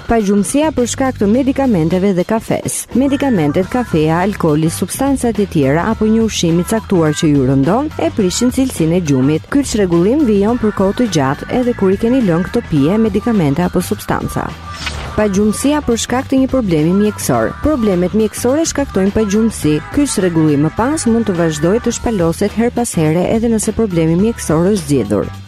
Pagjumësia për shkak të medikamenteve dhe kafesë. Medikamentet, kafeja, alkooli, substancat e tjera apo një ushqim i caktuar që ju rëndon e prishin cilësinë e gjumit. Ky çrregullim vijon për kohë të gjatë edhe kur i keni lënë këto pije, medikamente apo substanca. Pagjumësia për shkak të një problemi mjekësor. Problemet mjekësore shkaktojnë pagjumësi. Ky çrregullim më pas mund të vazhdojë të shpaloset herë pas here edhe nëse problemi mjekësor është zgjidhur.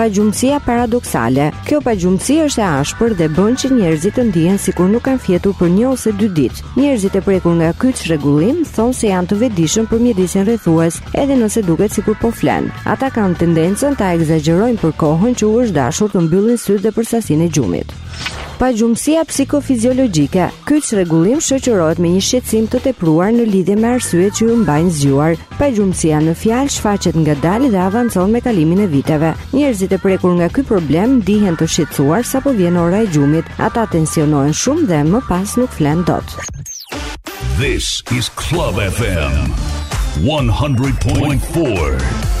Pagjumësia paradoksale. Kjo pagjumësi është e ashpër dhe bën që njerëzit të ndihen sikur nuk kanë fjetur për një ose dy ditë. Njerëzit e prekur nga ky çrregullim thonë se janë të vetëdijshëm për mjedisin rrethues, edhe nëse duket sikur po flenë. Ata kanë tendencën ta ekzagjerojnë për kohën që u është dashur të mbyllin sytë dhe për sasinë e gjumit. Pagjumësia psikofiziologjike. Ky çrregullim shoqërohet me një shqetësim të tepruar në lidhje me arsyet që ju mbajnë zgjuar. Pagjumësia në fjalë shfaqet ngadalë dhe avancon me kalimin e viteve. Njerëzit e prekur nga ky problem ndihen të shqetësuar sapo vjen ora e gjumit. Ata tensionohen shumë dhe më pas nuk flenë dot. This is Club FM 100.4.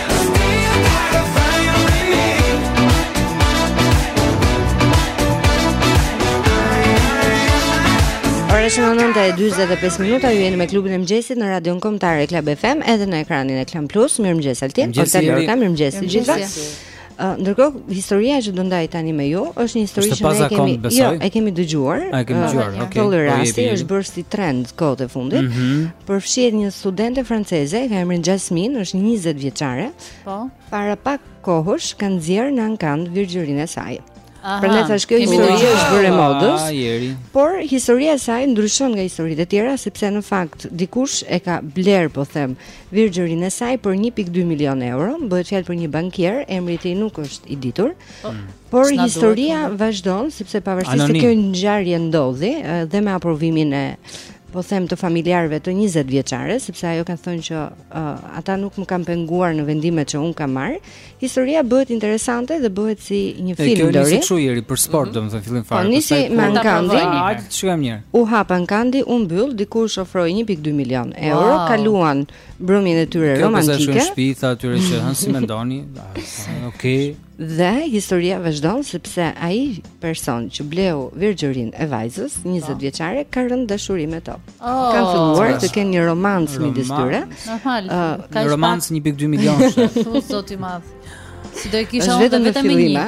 Ora është 9 e 45 minuta, ju jeni me klubin e mëngjesit në Radion Kombëtare Club FM edhe në ekranin e Klan Plus. Mirëmëngjes Altin, Mirëmëngjes Lorca, mirëmëngjes të gjithëve. Ndërkohë, historia që do ndaj tani me ju është një histori që ne kemi, jo, e kemi dëgjuar. E kemi dëgjuar, okay. Kjo po rasti është bërë si trend kohët e fundit. Mm -hmm. Përfshihet një studente franceze, ka emrin Jasmine, është 20 vjeçare. Po. Para pak kohësh ka nxjerr në ankand virgjërinë e saj. Prandaj thash kjo histori është bërë e modës. Por historia e saj ndryshon nga historitë e tjera sepse në fakt dikush e ka bler, po them, virgjërinë e saj për 1.2 milion euro, bëhet fjalë për një bankier, emri i tij nuk është i ditur. Po, mm. Por historia vazhdon sepse pavarësisht se kjo ngjarje ndodhi dhe me aprovimin e po them të familjarëve të 20 vjeçares, sepse ajo ka thënë që uh, ata nuk më kanë penguar në vendimet që un kam marr, Historia bëhet interesante dhe bëhet si një film dori. Kjo nisi kështu ieri për sport, mhm. domethënë fillim fare. Po nisi me ankandin. Hajde të shkojmë mirë. U hap ankandi, u mbyll, dikush ofroi 1.2 milion euro, kaluan mbrëmjen e tyre romantike. Kjo është shumë shpita atyre që han si mendoni. Okej. Dhe historia vazhdon sepse ai person që bleu virgjërin e vajzës, 20 po. vjeçare, ka rënë dashuri me to. kanë filluar të kenë një romancë midis tyre. Normal. Një romancë 1.2 milionë. O zot i madh. Si do e kisha unë vetëm vetëm një.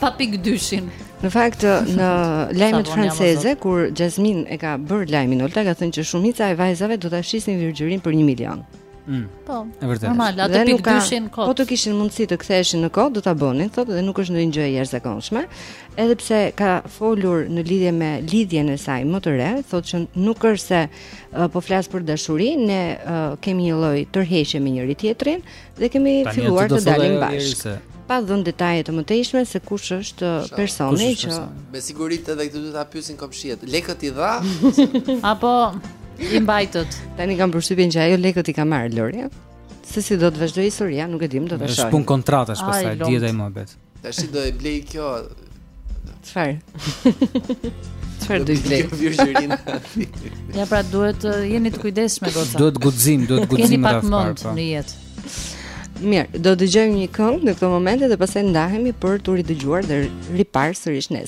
Pa pik dyshin. Në fakt në lajmet franceze kur Jasmine e ka bër lajmin Olta ka thënë që shumica e vajzave do ta shisnin virgjërin për 1 milion. Mm. Po. Normal, atë pik dyshin kot. Po të kishin mundësi të ktheheshin në kohë, do ta bënin, thotë dhe nuk është ndonjë gjë e jashtëzakonshme. Edhe pse ka folur në lidhje me lidhjen e saj më të re, thotë që nuk është se uh, po flas për dashuri, ne uh, kemi një lloj tërheqje me njëri tjetrin dhe kemi Tani, filluar të dalim bashkë. Pa dhënë detaje të mëtejshme se kush është Shau, personi kush është që me siguri edhe këtë do ta pyesin komshiet. Lekët i dha apo i mbajtët? Tani kam përshtypjen që ajo lekët i ka marrë Lori. Se si do të vazhdojë historia, nuk e dim, do të shohim. Është punë kontratash pastaj, dieta e mohabet. Tash do e blej kjo. Çfarë? Çfarë do të blej? Virgjërinë. Ja pra duhet të jeni të kujdesshme goca. Duhet guxim, duhet guxim Keni pak mend po. në jetë. Mirë, do të dëgjojmë një këngë në këtë moment dhe pastaj ndahemi për t'u ridëgjuar dhe riparë sërish nesër.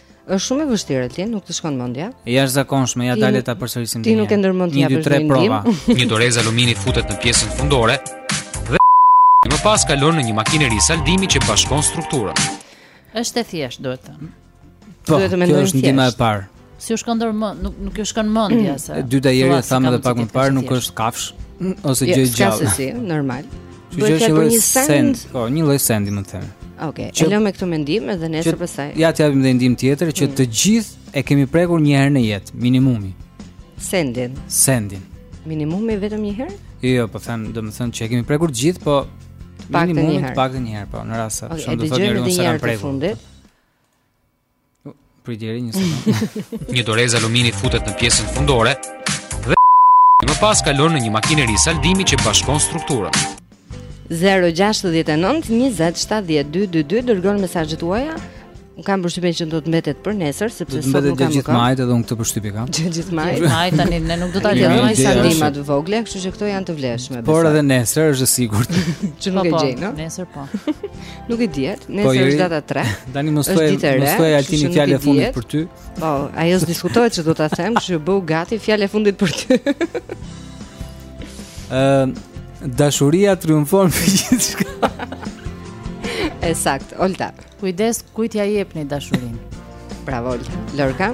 Është shumë e vështirë ti, nuk të shkon mendja. E jashtëzakonshme, ja dale ta përsërisim. Ti nuk e ndërmend ti për tre prova. Një dorezë alumini futet në pjesën fundore dhe më pas kalon në një makineri saldimi që bashkon strukturën. Është e thjeshtë, duhet të. Po, duhet të mendojmë thjesht. Kjo është ndihma e parë. Si s'ju shkon ndërmend, nuk nuk ju shkon mendja se. E dyta Ieri e thamë edhe pak më parë, nuk është kafshë ose gjë e gjallë. Është kafshë, normal. Bëhet fjalë për një send. Po, një lloj sendi më të them. Okej, okay, e lëmë këtë mendim edhe nesër pastaj. Ja të japim një ndihmë tjetër që mm. të gjithë e kemi prekur një herë në jetë, minimumi. Sendin. Sendin. Minimumi vetëm një herë? Jo, po them, domethënë që e kemi prekur të gjithë, po minimumi të paktën një herë, po në rast se shumë do të thonë një herë në fundit. Prit deri një sekondë. një dorezë alumini futet në pjesën fundore dhe më pas kalon në një makineri saldimi që bashkon strukturën. 069 20 70 222 dërgoni mesazhet tuaja. Unë kam përshtypjen që do të mbetet për nesër sepse sot nuk kam. Do të mbetet gjithë majit edhe unë këtë përshtypje kam. Gjithë majit. Gjithë majit tani ne nuk do ta lëmë më sa ndihma të vogla, kështu që këto janë të vlefshme. Por edhe nesër është e sigurt. Që nuk po, e po, gjej, no? Nesër po. Nuk e diet, po, nesër është data 3. Tani mos thuaj, mos thuaj Altini fjalën e fundit për ty. Po, ajo s'diskutohet se do ta them, kështu që bëhu gati fjalën e fundit për ty. Ëm, dashuria triumfon me gjithçka. E saktë, Olta. Kujdes, kujt ia jepni dashurinë? Bravo, Olta. Lorka.